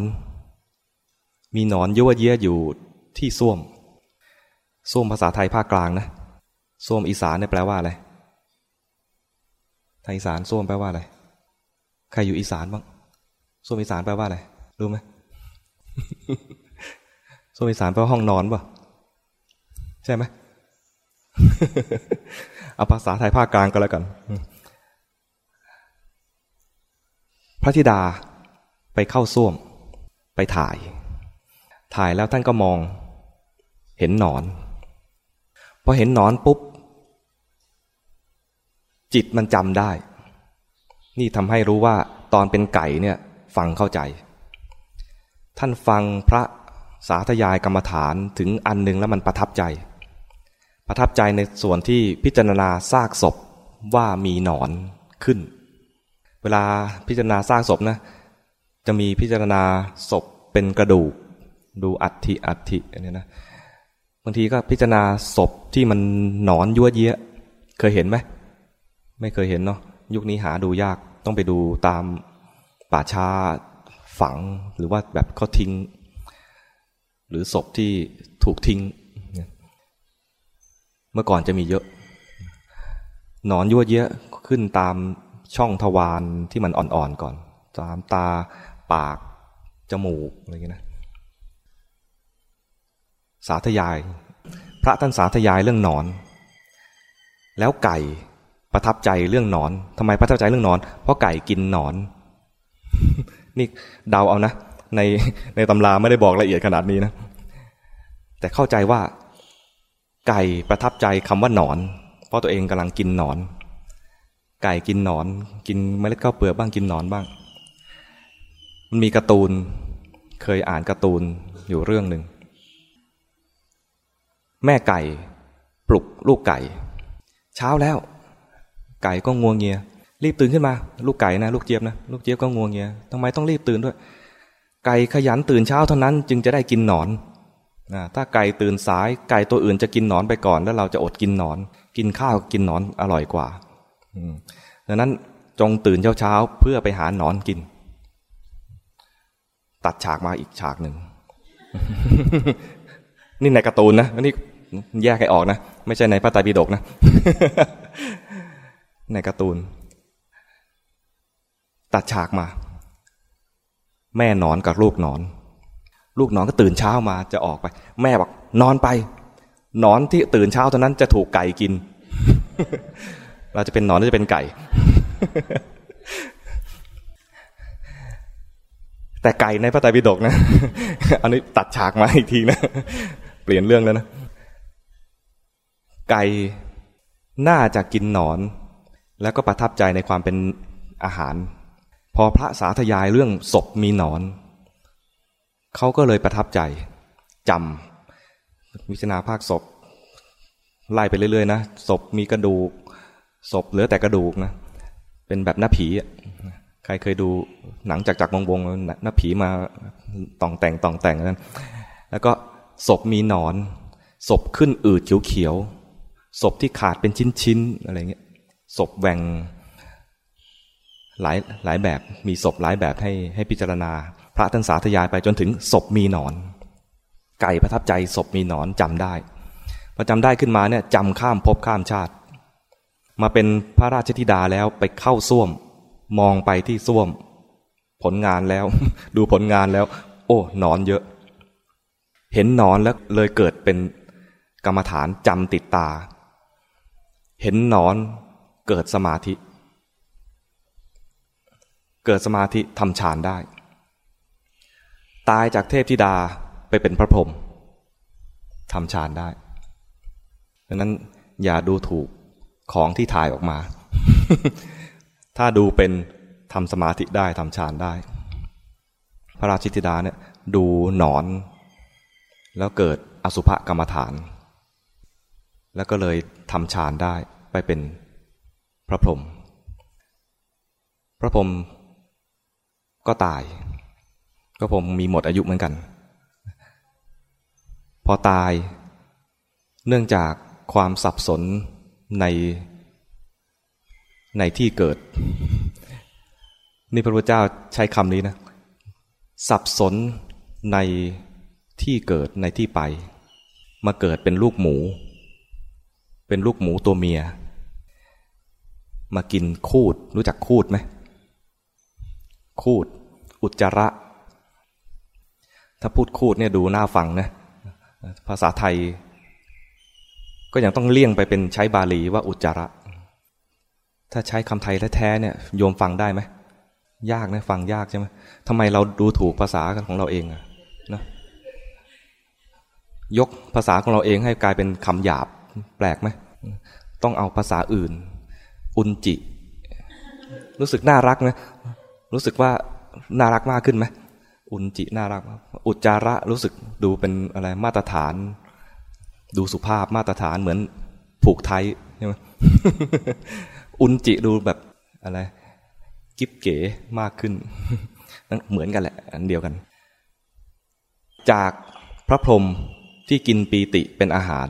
มีหนอนยั่วเยี่ยอยู่ที่ส้วมส้วมภาษาไทยภาคกลางนะ ส้วมอีสานเนี่ยแปลว่าอะไรไทยอีสานส้วมแปลว่าอะไร ใครอยู่อีสานบ้างส้วมอีสานแปลว่าอะไร รู้ไหมส้วมอีสานแปลว่าห้องนอนป่ะ ใช่ไหมเอาภาษาไทยภาคกลางก็แล้วกัน พระธิดาไปเข้าส้วม ไปถ่าย ถ่ายแล้วท่านก็มอง เห็นหนอน พอเห็นหนอนปุ๊บ จิตมันจำได้ นี่ทำให้รู้ว่าตอนเป็นไก่เนี่ยฟังเข้าใจ ท่านฟังพระสาธยายกรรมฐานถึงอันหนึ่งแล้วมันประทับใจ ประทับใจในส่วนที่พิจารณาซากศพว่ามีหนอนขึ้น เวลาพิจารณาซากศพนะจะมีพิจารณาศพเป็นกระดูก ดูอัฐิอัฐิอันนี้นะ บางทีก็พิจารณาศพที่มันหนอนยั่วเยะ เคยเห็นไหม ไม่เคยเห็นเนาะยุคนี้หาดูยากต้องไปดูตามป่าชาฝังหรือว่าแบบเขาทิ้ง หรือศพที่ถูกทิ้ง เมื่อก่อนจะมีเยอะ หนอนยั่วเยะขึ้นตามช่องทวารที่มันอ่อนๆก่อน ตามตาปาก จมูกอะไรอย่างนี้นะ สาธยาย พระท่านสาธยายเรื่องหนอน แล้วไก่ประทับใจเรื่องหนอนทำไมประทับใจเรื่องหนอน เพราะไก่กินหนอน นี่เดาเอานะ ในในตำราไม่ได้บอกละเอียดขนาดนี้นะ แต่เข้าใจว่า ไก่ประทับใจคำว่าหนอน เพราะตัวเองกำลังกินหนอน ไก่กินหนอน กินเมล็ดข้าวเปลือกบ้างกินหนอนบ้าง มันมีการ์ตูน เคยอ่านการ์ตูนอยู่เรื่องหนึ่ง แม่ไก่ปลุกลูกไก่ เช้าแล้ว ไก่ก็งวงเงีย รีบตื่นขึ้นมา ลูกไก่นะ ลูกเจี๊ยบนะลูกเจี๊ยบก็งวงเงียทำไมต้องรีบตื่นด้วย ไก่ขยันตื่นเช้าเท่านั้นจึงจะได้กินหนอนถ้าไก่ตื่นสายไก่ตัวอื่นจะกินหนอนไปก่อน แล้วเราจะอดกินหนอน กินข้าวกินหนอนอร่อยกว่าดังนั้นจงตื่นเช้าเช้าเพื่อไปหาหนอนกิน ตัดฉากมาอีกฉากหนึ่ง นี่ในการ์ตูนนะนี่ แยกให้ออกนะ ไม่ใช่ในพระไตรปิฎกนะ ในการ์ตูน ตัดฉากมา แม่นอนกับลูกนอน ลูกนอนก็ตื่นเช้ามาจะออกไป แม่บอกนอนไป นอนที่ตื่นเช้าเท่านั้นจะถูกไก่กิน เราจะเป็นนอนหรือจะเป็นไก่ แต่ไก่ในพระไตรปิฎกนะ อันนี้ตัดฉากมาอีกทีนะ เปลี่ยนเรื่องแล้วนะ ไก่น่าจะกินหนอน แล้วก็ประทับใจในความเป็นอาหาร พอพระสาธยายเรื่องศพมีหนอน เขาก็เลยประทับใจจำวิจนาภาคศพ ไล่ไปเรื่อยๆนะศพมีกระดูกศพเหลือแต่กระดูกนะ เป็นแบบหน้าผีใครเคยดูหนังจากจักวงวงหน้าผีมาตองแต่งตองแต่งนั้น แล้วก็ศพมีหนอนศพขึ้นอืดเขียว ศพที่ขาดเป็นชิ้นๆอะไรเงี้ยศพแหวงหลายหลายแบบมีศพหลายแบบให้ให้พิจารณา พระท่านสาธยายไปจนถึงศพมีหนอน ไก่ประทับใจศพมีหนอนจำได้พอจำได้ขึ้นมาเนี่ยจำข้ามภพข้ามชาติ มาเป็นพระราชธิดาแล้วไปเข้าส้วม มองไปที่ส้วม ผลงานแล้ว ดูผลงานแล้ว โอ้หนอนเยอะ เห็นหนอนแล้วเลยเกิดเป็นกรรมฐานจำติดตา เห็นหนอนเกิดสมาธิ เกิดสมาธิทำฌานได้ ตายจากเทพธิดาไปเป็นพระพรหมทำฌานได้ดังนั้นอย่าดูถูกของที่ถ่ายออกมา ถ้าดูเป็นทำสมาธิได้ทำฌานได้ พระราชิติดาเนี่ยดูหนอน แล้วเกิดอสุภกรรมฐาน แล้วก็เลยทำฌานได้ ไปเป็นพระพรหมพระพรหมก็ตาย พระพรหมมีหมดอายุเหมือนกัน พอตาย เนื่องจากความสับสนในในที่เกิด นี่พระพุทธเจ้าใช้คำนี้นะ สับสนในที่เกิดในที่ไป มาเกิดเป็นลูกหมู เป็นลูกหมูตัวเมีย มากินคูด รู้จักคูดไหมคูด อุจจาระ ถ้าพูดคูดเนี่ยดูน่าฟังนะภาษาไทย ก็ยังต้องเลี่ยงไปเป็นใช้บาลีว่าอุจจาระ ถ้าใช้คำไทยแท้ๆเนี่ยโยมฟังได้ไหมยากนะฟังยากใช่ไหมทำไมเราดูถูกภาษาของเราเองอะนะยกภาษาของเราเองให้กลายเป็นคำหยาบแปลกไหมต้องเอาภาษาอื่น อุนจิ รู้สึกน่ารักนะรู้สึกว่าน่ารักมากขึ้นไหมอุนจิน่ารัก อุจจาระรู้สึกดูเป็นอะไรมาตรฐาน ดูสุภาพมาตรฐานเหมือนผูกไทยใช่ไหมอุนจิดูแบบอะไร กิ๊บเก๋มากขึ้น เหมือนกันแหละ อันเดียวกัน จากพระพรหมที่กินปีติเป็นอาหาร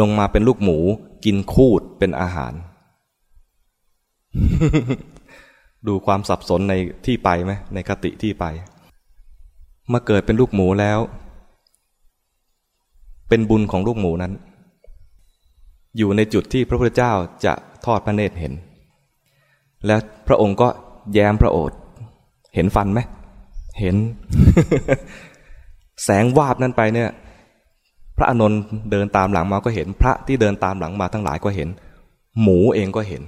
ลงมาเป็นลูกหมู กินคูดเป็นอาหาร ดูความสับสนในที่ไปไหมในคติที่ไป มาเกิดเป็นลูกหมูแล้ว เป็นบุญของลูกหมูนั้น อยู่ในจุดที่พระพุทธเจ้าจะทอดพระเนตรเห็น แล้วพระองค์ก็แย้มพระโอษฐ์เห็นฟันไหมเห็น แสงวาบนั้นไปเนี่ย พระอนนท์เดินตามหลังมาก็เห็น พระที่เดินตามหลังมาทั้งหลายก็เห็น หมูเองก็เห็น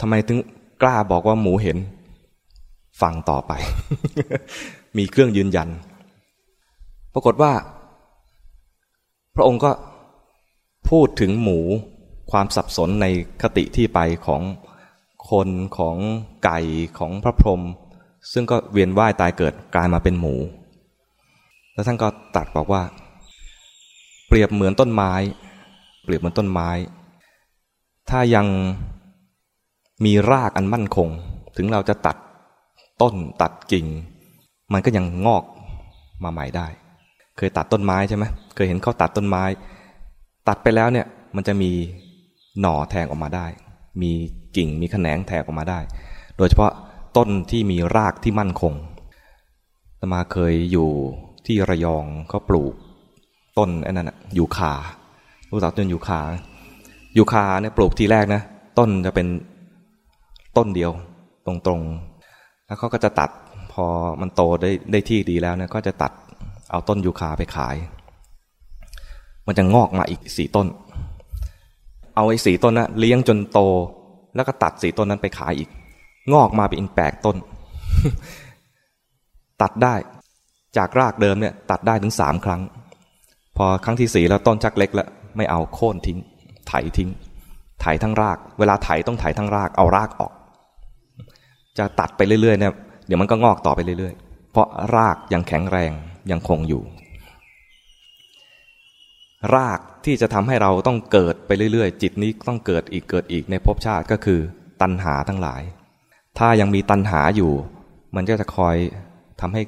ทำไมถึงกล้าบอกว่าหมูเห็น ฟังต่อไป มีเครื่องยืนยัน ปรากฏว่า พระองค์ก็พูดถึงหมูความสับสนในคติที่ไปของคนของไก่ของพระพรหมซึ่งก็เวียนว่ายตายเกิดกลายมาเป็นหมู แล้วท่านก็ตัดบอกว่า เปรียบเหมือนต้นไม้ เปรียบเหมือนต้นไม้ ถ้ายัง มีรากอันมั่นคง ถึงเราจะตัดต้นตัดกิ่ง มันก็ยังงอกมาใหม่ได้ เคยตัดต้นไม้ใช่ไหมเคยเห็นเขาตัดต้นไม้ ตัดไปแล้วเนี่ยมันจะมีหน่อแทงออกมาได้ มีกิ่งมีแขนงแทงออกมาได้ โดยเฉพาะต้นที่มีรากที่มั่นคงตมาเคยอยู่ที่ระยองเขาปลูก ต้นไอ้นั่นยูคารู้จักต้นยูคายูคาเนี่ยปลูกทีแรกนะ ต้นจะเป็น ต้นเดียวตรงๆ แล้วเขาก็จะตัดพอมันโตได้ได้ที่ดีแล้วเนี่ยก็จะตัดเอาต้นยูคาไปขาย มันจะงอกมาอีกสี่ต้น เอาไอ้สีต้นนะเลี้ยงจนโต แล้วก็ตัดสีต้นนั้นไปขายอีก งอกมาเป็นแปดต้น ตัดได้จากรากเดิมเนี่ย ตัดได้ถึงสามครั้ง พอครั้งที่สี่แล้วต้นชักเล็กแล้วไม่เอาโค่นทิ้ง ไถทิ้ง ไถทั้งราก เวลาไถต้องไถทั้งราก เอารากออก จะตัดไปเรื่อยๆเนี่ยเดี๋ยวมันก็งอกต่อไปเรื่อยๆ เพราะรากยังแข็งแรงยังคงอยู่ รากที่จะทำให้เราต้องเกิดไปเรื่อยๆ จิตนี้ต้องเกิดอีกเกิดอีกในภพชาติก็คือ ตัณหาทั้งหลาย ถ้ายังมีตัณหาอยู่ มันก็จะคอยทำให้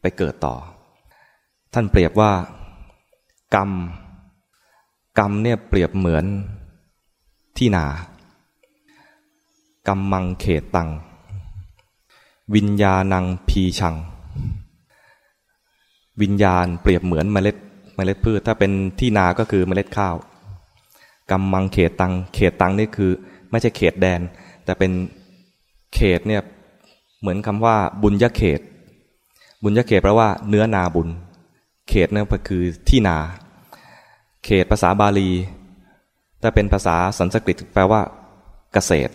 ไปเกิดต่อ ท่านเปรียบว่า กรรม กรรมเนี่ยเปรียบเหมือนที่นา กรรมมังเขตตัง วิญญาณังพีชัง วิญญาณเปรียบเหมือนเมล็ดเมล็ดพืช ถ้าเป็นที่นาก็คือเมล็ดข้าวกำมังเขตตัง เขตตังนี่คือ ไม่ใช่เขตแดน แต่เป็นเขตเนี่ยเหมือนคำว่าบุญยเขต บุญยเขตแปลว่าเนื้อนาบุญ เขตนั่นก็คือที่นา เขตภาษาบาลี ถ้าเป็นภาษาสันสกฤตแปลว่า เกษตร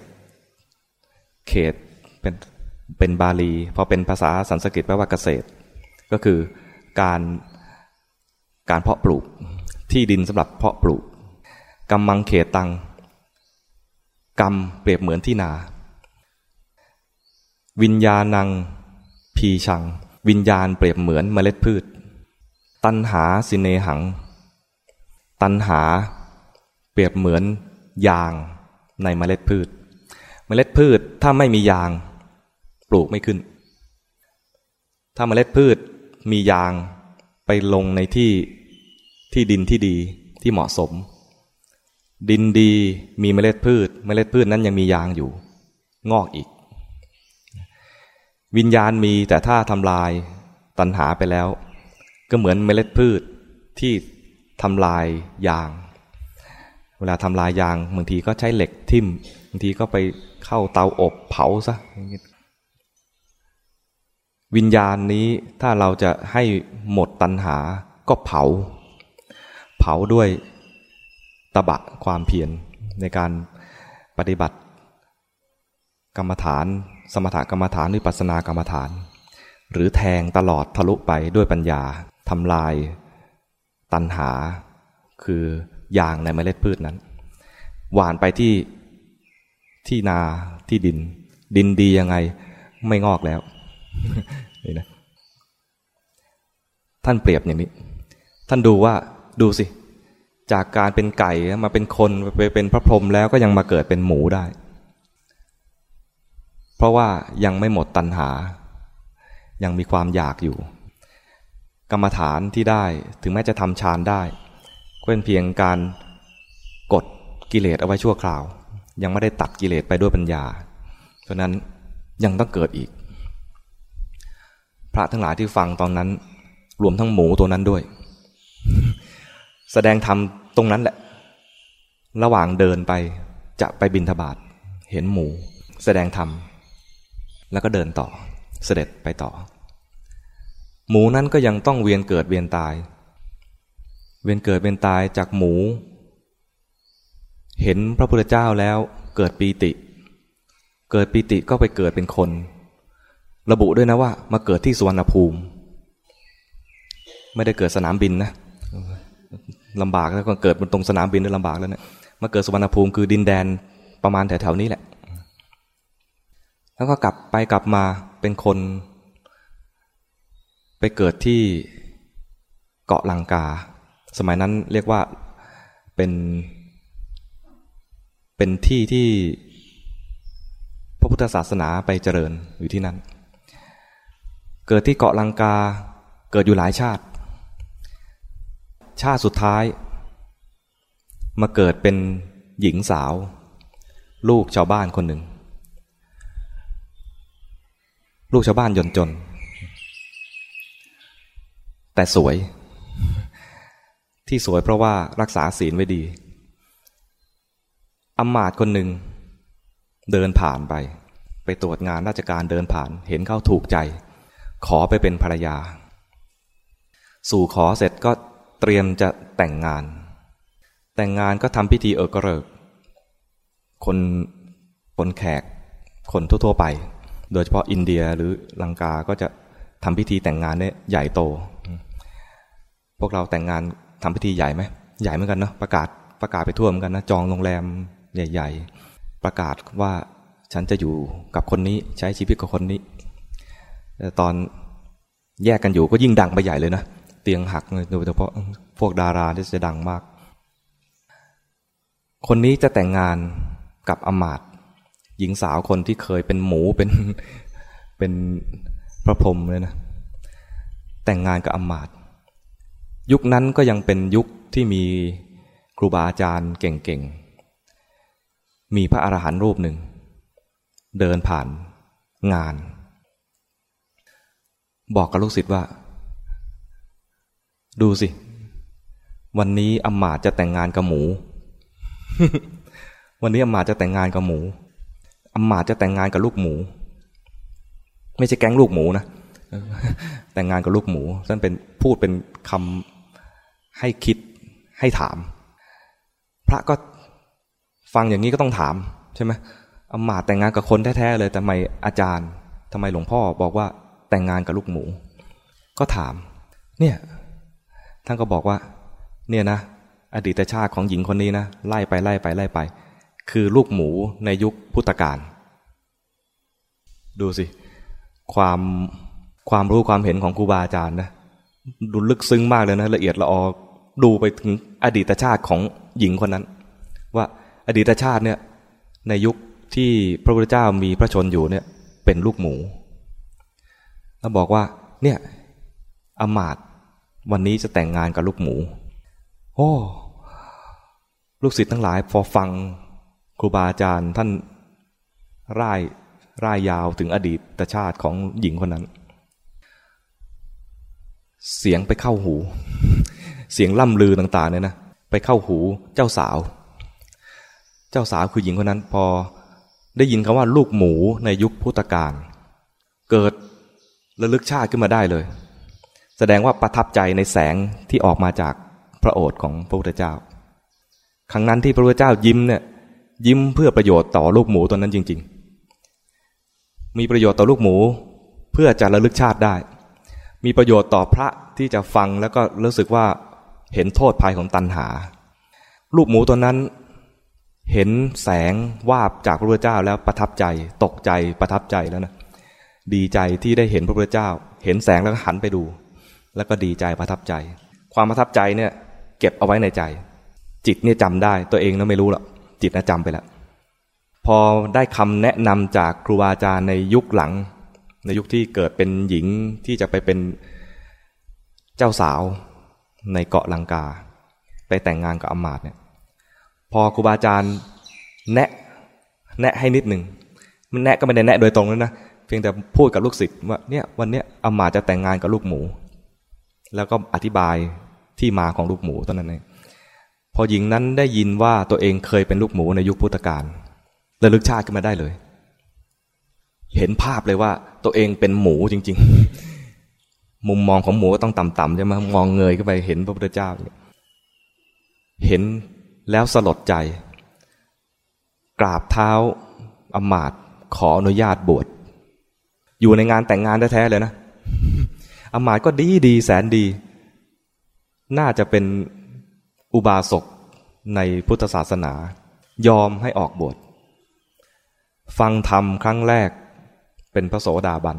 เขตเป็น เป็นบาลีพอเป็นภาษาสันสกฤตแปลว่าเกษตร ก็คือการการเพาะปลูกที่ดินสำหรับเพาะปลูกกำมังเขตตังกรรมเปรียบเหมือนที่นา วิญญาณังพีชัง วิญญาณเปรียบเหมือนเมล็ดพืช ตันหาสิเนหัง ตันหาเปรียบเหมือนยางในเมล็ดพืช เมล็ดพืชถ้าไม่มียาง ปลูกไม่ขึ้น ถ้าเมล็ดพืชมียางไปลงในที่ที่ดินที่ดีที่เหมาะสม ดินดีมีเมล็ดพืช เมล็ดพืชนั้นยังมียางอยู่ งอกอีก วิญญาณมีแต่ถ้าทำลายตัณหาไปแล้ว ก็เหมือนเมล็ดพืชที่ทำลายยาง เวลาทำลายยางบางทีก็ใช้เหล็กทิ่มบางทีก็ไปเข้าเตาอบเผาซะ วิญญาณนี้ถ้าเราจะให้หมดตัณหาก็เผา เผาด้วยตะบะความเพียรในการปฏิบัติ กรรมฐาน สมถกรรมฐานวิปัสสนากรรมฐาน หรือแทงตลอดทะลุไปด้วยปัญญาทำลายตัณหา คือยางในเมล็ดพืชนั้น หวานไปที่ที่นาที่ดิน ดินดียังไงไม่งอกแล้ว นี่นะท่านเปรียบอย่างนี้ ท่านดูว่าดูสิ จากการเป็นไก่มาเป็นคนไปเป็นพระพรหมแล้วก็ยังมาเกิดเป็นหมูได้ เพราะว่ายังไม่หมดตัณหา ยังมีความอยากอยู่ กรรมฐานที่ได้ถึงแม้จะทำฌานได้ ก็เป็นเพียงการกดกิเลสเอาไว้ชั่วคราว ยังไม่ได้ตัดกิเลสไปด้วยปัญญาเพราะนั้นยังต้องเกิดอีก พระทั้งหลายที่ฟังตอนนั้น รวมทั้งหมูตัวนั้นด้วย แสดงธรรมตรงนั้นแหละ ระหว่างเดินไปจะไปบินทบาทเห็นหมู แสดงธรรมแล้วก็เดินต่อเสด็จไปต่อ หมูนั้นก็ยังต้องเวียนเกิดเวียนตาย เวียนเกิดเวียนตายจากหมู เห็นพระพุทธเจ้าแล้วเกิดปีติ เกิดปีติก็ไปเกิดเป็นคน ระบุด้วยนะว่า มาเกิดที่สุวรรณภูมิ ไม่ได้เกิดสนามบินนะลำบากแล้วก็เกิดบนตรงสนามบินด้วยลำบากแล้วเนะี่ยมาเกิดสุวรรณภูมิคือดินแดนประมาณแถวๆนี้แหละ แล้วก็กลับไปกลับมาเป็นคน ไปเกิดที่เกาะลังกา สมัยนั้นเรียกว่าเป็นเป็นที่ที่พระพุทธศาสนาไปเจริญอยู่ที่นั้น เกิดที่เกาะลังกา เกิดอยู่หลายชาติ ชาติสุดท้าย มาเกิดเป็นหญิงสาว ลูกชาวบ้านคนหนึ่ง ลูกชาวบ้านยนจน แต่สวย ที่สวยเพราะว่ารักษาศีลไว้ดีอำมาตย์คนหนึ่ง เดินผ่านไป ไปตรวจงานราชการเดินผ่าน เห็นเข้าถูกใจ ขอไปเป็นภรรยา สู่ขอเสร็จก็เตรียมจะแต่งงาน แต่งงานก็ทำพิธีเออกระเริก คนคนแขก คนทั่วๆไป โดยเฉพาะอินเดียหรือลังกาก็จะทำพิธีแต่งงานเนี่ยใหญ่โต พวกเราแต่งงานทำพิธีใหญ่ไหมใหญ่เหมือนกันเนาะประกาศประกาศไปทั่วเหมือนกันนะจองโรงแรมใหญ่ ๆ ประกาศว่าฉันจะอยู่กับคนนี้ใช้ชีวิตกับคนนี้ ต่ตอนแยกกันอยู่ก็ยิ่งดังไปใหญ่เลยนะ เตียงหักโดยเฉพาะพวกดาราที่จะดังมาก คนนี้จะแต่งงานกับอมาตหญิงสาวคนที่เคยเป็นหมูเป็นเป็นพระพรหมเลยนะ แต่งงานกับอมาตยุคนั้นก็ยังเป็นยุคที่มีครูบาอาจารย์เก่งๆ มีพระอรหันต์รูปหนึ่ง เดินผ่านงาน บอกกับลูกศิษย์ว่า ดูสิ วันนี้อำมาจะแต่งงานกับหมู วันนี้อำมาจะแต่งงานกับหมูอำมาจะแต่งงานกับลูกหมู ไม่ใช่แก๊งลูกหมูนะแต่งงานกับลูกหมูนั่นเป็นพูดเป็นคำให้คิดให้ถาม พระก็ฟังอย่างนี้ก็ต้องถามใช่ไหมอำมาแต่งงานกับคนแท้ๆเลยแต่ทำไมอาจารย์ทำไมหลวงพ่อบอกว่า แต่งงานกับลูกหมู ก็ถาม เนี่ย ท่านก็บอกว่า เนี่ยนะ อดีตชาติของหญิงคนนี้นะ ไล่ไปไล่ไปไล่ไป คือลูกหมูในยุคพุทธกาล ดูสิ ความความรู้ความเห็นของครูบาอาจารย์นะ ดูลึกซึ้งมากเลยนะ ละเอียดละออ ดูไปถึงอดีตชาติของหญิงคนนั้น ว่าอดีตชาติเนี่ย ในยุคที่พระพุทธเจ้ามีพระชนอยู่เนี่ย เป็นลูกหมู แล้วบอกว่า เนี่ยอมาตวันนี้จะแต่งงานกับลูกหมู โอ้ลูกศิษย์ทั้งหลาย พอฟังครูบาอาจารย์ท่านร่ายร่ายยาวถึงอดีตตชาติของหญิงคนนั้น เสียงไปเข้าหู เสียงล่ำลือต่างๆเนี่ยนะไปเข้าหูเจ้าสาว เจ้าสาวคือหญิงคนนั้นพอได้ยินคำว่าลูกหมูในยุคพุทธกาลเกิด ระลึกชาติขึ้นมาได้เลย แสดงว่าประทับใจในแสงที่ออกมาจากพระโอษฐ์ของพระพุทธเจ้า ครั้งนั้นที่พระพุทธเจ้ายิ้มเนี่ยยิ้มเพื่อประโยชน์ต่อลูกหมูตัวนั้นจริง ๆ มีประโยชน์ต่อลูกหมูเพื่อจะระลึกชาติได้ มีประโยชน์ต่อพระที่จะฟังแล้วก็รู้สึกว่าเห็นโทษภัยของตัณหา ลูกหมูตัวนั้นเห็นแสงวาบจากพระพุทธเจ้าแล้วประทับใจ ตกใจประทับใจแล้วนะ ดีใจที่ได้เห็นพระพุทธเจ้า เห็นแสงแล้วก็หันไปดู แล้วก็ดีใจประทับใจ ความประทับใจเนี่ยเก็บเอาไว้ในใจ จิตเนี่ยจำได้ตัวเองนะไม่รู้หรอกจิตนะจำไปแล้วพอได้คำแนะนำจากครูบาอาจารย์ในยุคหลัง ในยุคที่เกิดเป็นหญิงที่จะไปเป็นเจ้าสาวในเกาะลังกา ไปแต่งงานกับอมาตเนี่ยพอครูบาอาจารย์แนะแนะให้นิดหนึ่งมันแนะก็ไม่ได้แนะโดยตรงแล้วนะ เพียงแต่พูดกับลูกศิษย์ว่าเนี่ยวันเนี้ยอมาจะแต่งงานกับลูกหมู แล้วก็อธิบายที่มาของลูกหมูตอนนั้นเองพอหญิงนั้นได้ยินว่าตัวเองเคยเป็นลูกหมูในยุคพุทธกาลระลึกชาติขึ้นมาได้เลย เห็นภาพเลยว่าตัวเองเป็นหมูจริง ๆ มุมมองของหมูต้องต่ำๆใช่ไหมมองเงยขึ้นไปเห็นพระพุทธเจ้า เห็นแล้วสลดใจ กราบเท้าอมาตขออนุญาตบวช อยู่ในงานแต่งงานแท้ๆเลยนะอมาตก็ดีดีแสนดี น่าจะเป็นอุบาสกในพุทธศาสนา ยอมให้ออกบวชฟังธรรมครั้งแรกเป็นพระโสดาบัน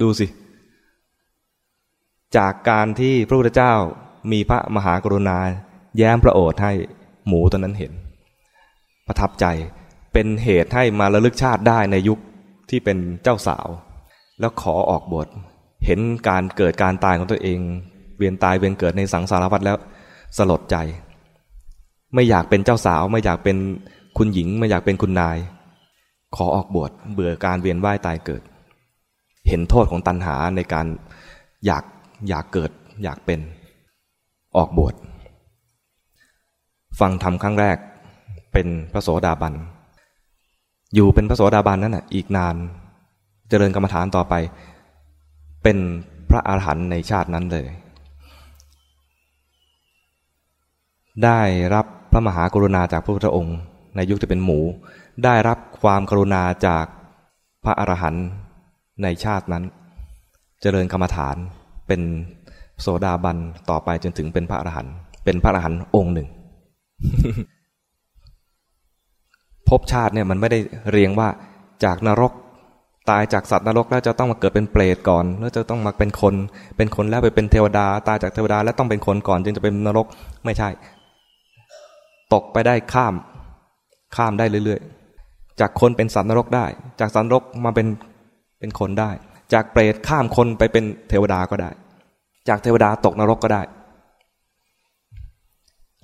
ดูสิ จากการที่พระพุทธเจ้ามีพระมหากรุณา แย้มพระโอษฐ์ให้หมูตัวนั้นเห็น ประทับใจเป็นเหตุให้มาระลึกชาติได้ในยุค ที่เป็นเจ้าสาว แล้วขอออกบท เห็นการเกิดการตายของตัวเอง เวียนตายเวียนเกิดในสังสารวัฏแล้วสลดใจ ไม่อยากเป็นเจ้าสาว ไม่อยากเป็นคุณหญิง ไม่อยากเป็นคุณนาย ขอออกบวชเบื่อการเวียนว่ายตายเกิด เห็นโทษของตัณหาในการอยากอยากเกิด อยากเป็น ออกบวชฟังธรรมครั้งแรกเป็นพระโสดาบัน อยู่เป็นพระโสดาบันนั่นแหะอีกนานเจริญกรรมฐานต่อไป เป็นพระอาหารหันต์ในชาตินั้นเลย ได้รับพระมหากรุณาจากพระพุทธองค์ ในยุคที่เป็นหมู ได้รับความกรุณาจากพระอาหารหันต์ในชาตินั้นเจริญกรรมฐานเป็นโสดาบันต่อไปจนถึงเป็นพระอาหารหันต์เป็นพระอาหารหันต์องค์หนึ่ง ภพชาติเนี่ยมันไม่ได้เรียงว่าจากนรกตายจากสัตว์นรกแล้วจะต้องมาเกิดเป็นเปรตก่อน แล้วจะต้องมาเป็นคน เป็นคนแล้วไปเป็นเทวดา ตายจากเทวดาแล้วต้องเป็นคนก่อน จึงจะเป็นนรกไม่ใช่ ตกไปได้ข้าม ข้ามได้เรื่อยๆ จากคนเป็นสัตว์นรกได้ จากสัตว์นรกมาเป็นเป็นคนได้ จากเปรตข้ามคนไปเป็นเทวดาก็ได้ จากเทวดาตกนรกก็ได้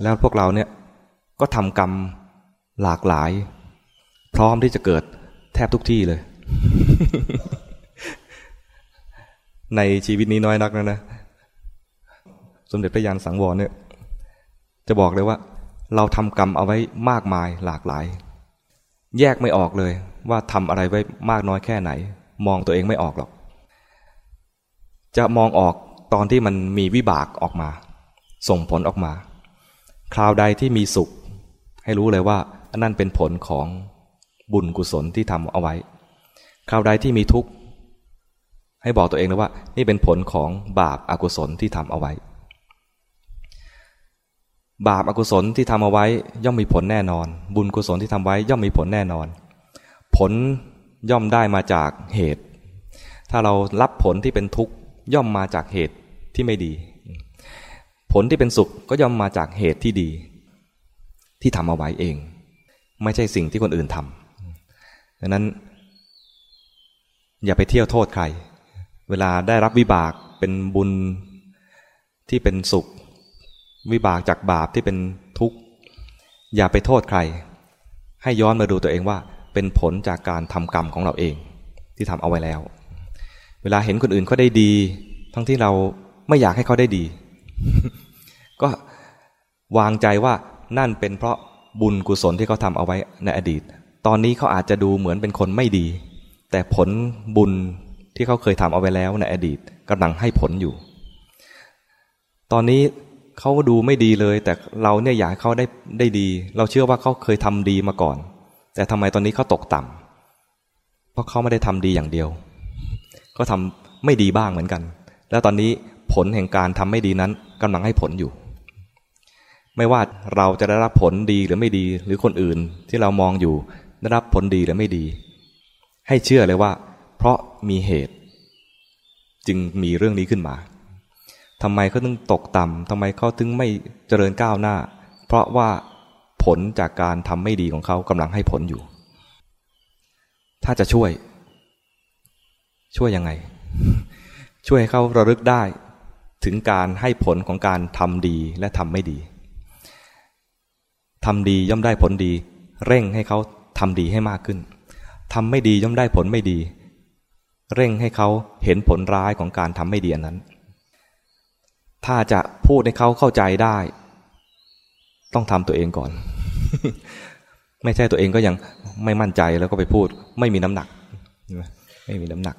แล้วพวกเราเนี่ยก็ทำกรรม หลากหลาย พร้อมที่จะเกิดแทบทุกที่เลย ในชีวิตนี้น้อยนักนะนะ สมเด็จพระยานสังวรเนี่ย จะบอกเลยว่า เราทำกรรมเอาไว้มากมายหลากหลาย แยกไม่ออกเลยว่าทำอะไรไว้มากน้อยแค่ไหน มองตัวเองไม่ออกหรอก จะมองออกตอนที่มันมีวิบากออกมา ส่งผลออกมา คราวใดที่มีสุข ให้รู้เลยว่า อันนั้นเป็นผลของบุญกุศลที่ทำเอาไว้ คราวใดที่มีทุกข์ ให้บอกตัวเองเลยว่า นี่เป็นผลของบาปอากุศลที่ทำเอาไว้ บาปอกุศลที่ทำเอาไว้ ย่อมมีผลแน่นอน บุญกุศลที่ทำไว้ย่อมมีผลแน่นอน ผลย่อมได้มาจากเหตุ ถ้าเรารับผลที่เป็นทุกข์ย่อมมาจากเหตุที่ไม่ดี ผลที่เป็นสุขก็ย่อมมาจากเหตุที่ดี ที่ทำเอาไว้เอง ไม่ใช่สิ่งที่คนอื่นทำดังนั้น อย่าไปเที่ยวโทษใคร เวลาได้รับวิบากเป็นบุญที่เป็นสุข วิบากจากบาปที่เป็นทุกข์ อย่าไปโทษใคร ให้ย้อนมาดูตัวเองว่า เป็นผลจากการทำกรรมของเราเองที่ทำเอาไว้แล้ว เวลาเห็นคนอื่นเขาได้ดี ทั้งที่เราไม่อยากให้เขาได้ดี ก็วางใจว่านั่นเป็นเพราะ บุญกุศลที่เขาทำเอาไว้ในอดีต ตอนนี้เขาอาจจะดูเหมือนเป็นคนไม่ดี แต่ผลบุญที่เขาเคยทำเอาไว้แล้วในอดีตกำลังให้ผลอยู่ ตอนนี้เขาดูไม่ดีเลย แต่เราเนี่ยอยากเขาได้ได้ดี เราเชื่อว่าเขาเคยทำดีมาก่อน แต่ทำไมตอนนี้เขาตกต่ำเพราะเขาไม่ได้ทำดีอย่างเดียวก็ทำไม่ดีบ้างเหมือนกัน แล้วตอนนี้ผลแห่งการทำไม่ดีนั้นกำลังให้ผลอยู่ ไม่ว่าเราจะได้รับผลดีหรือไม่ดี หรือคนอื่นที่เรามองอยู่ได้รับผลดีหรือไม่ดี ให้เชื่อเลยว่า เพราะมีเหตุ จึงมีเรื่องนี้ขึ้นมาทำไมเขาถึงตกต่ำทำไมเขาถึงไม่เจริญก้าวหน้า เพราะว่าผลจากการทำไม่ดีของเขากำลังให้ผลอยู่ ถ้าจะช่วย ช่วยยังไง ช่วยให้เขาระลึกได้ ถึงการให้ผลของการทำดีและทำไม่ดี ทำดีย่อมได้ผลดี เร่งให้เขาทำดีให้มากขึ้นทำไม่ดีย่อมได้ผลไม่ดี เร่งให้เขาเห็นผลร้ายของการทำไม่ดีอันนั้น ถ้าจะพูดให้เขาเข้าใจได้ ต้องทำตัวเองก่อน ไม่ใช่ตัวเองก็ยังไม่มั่นใจแล้วก็ไปพูด ไม่มีน้ำหนักไม่มีน้ำหนัก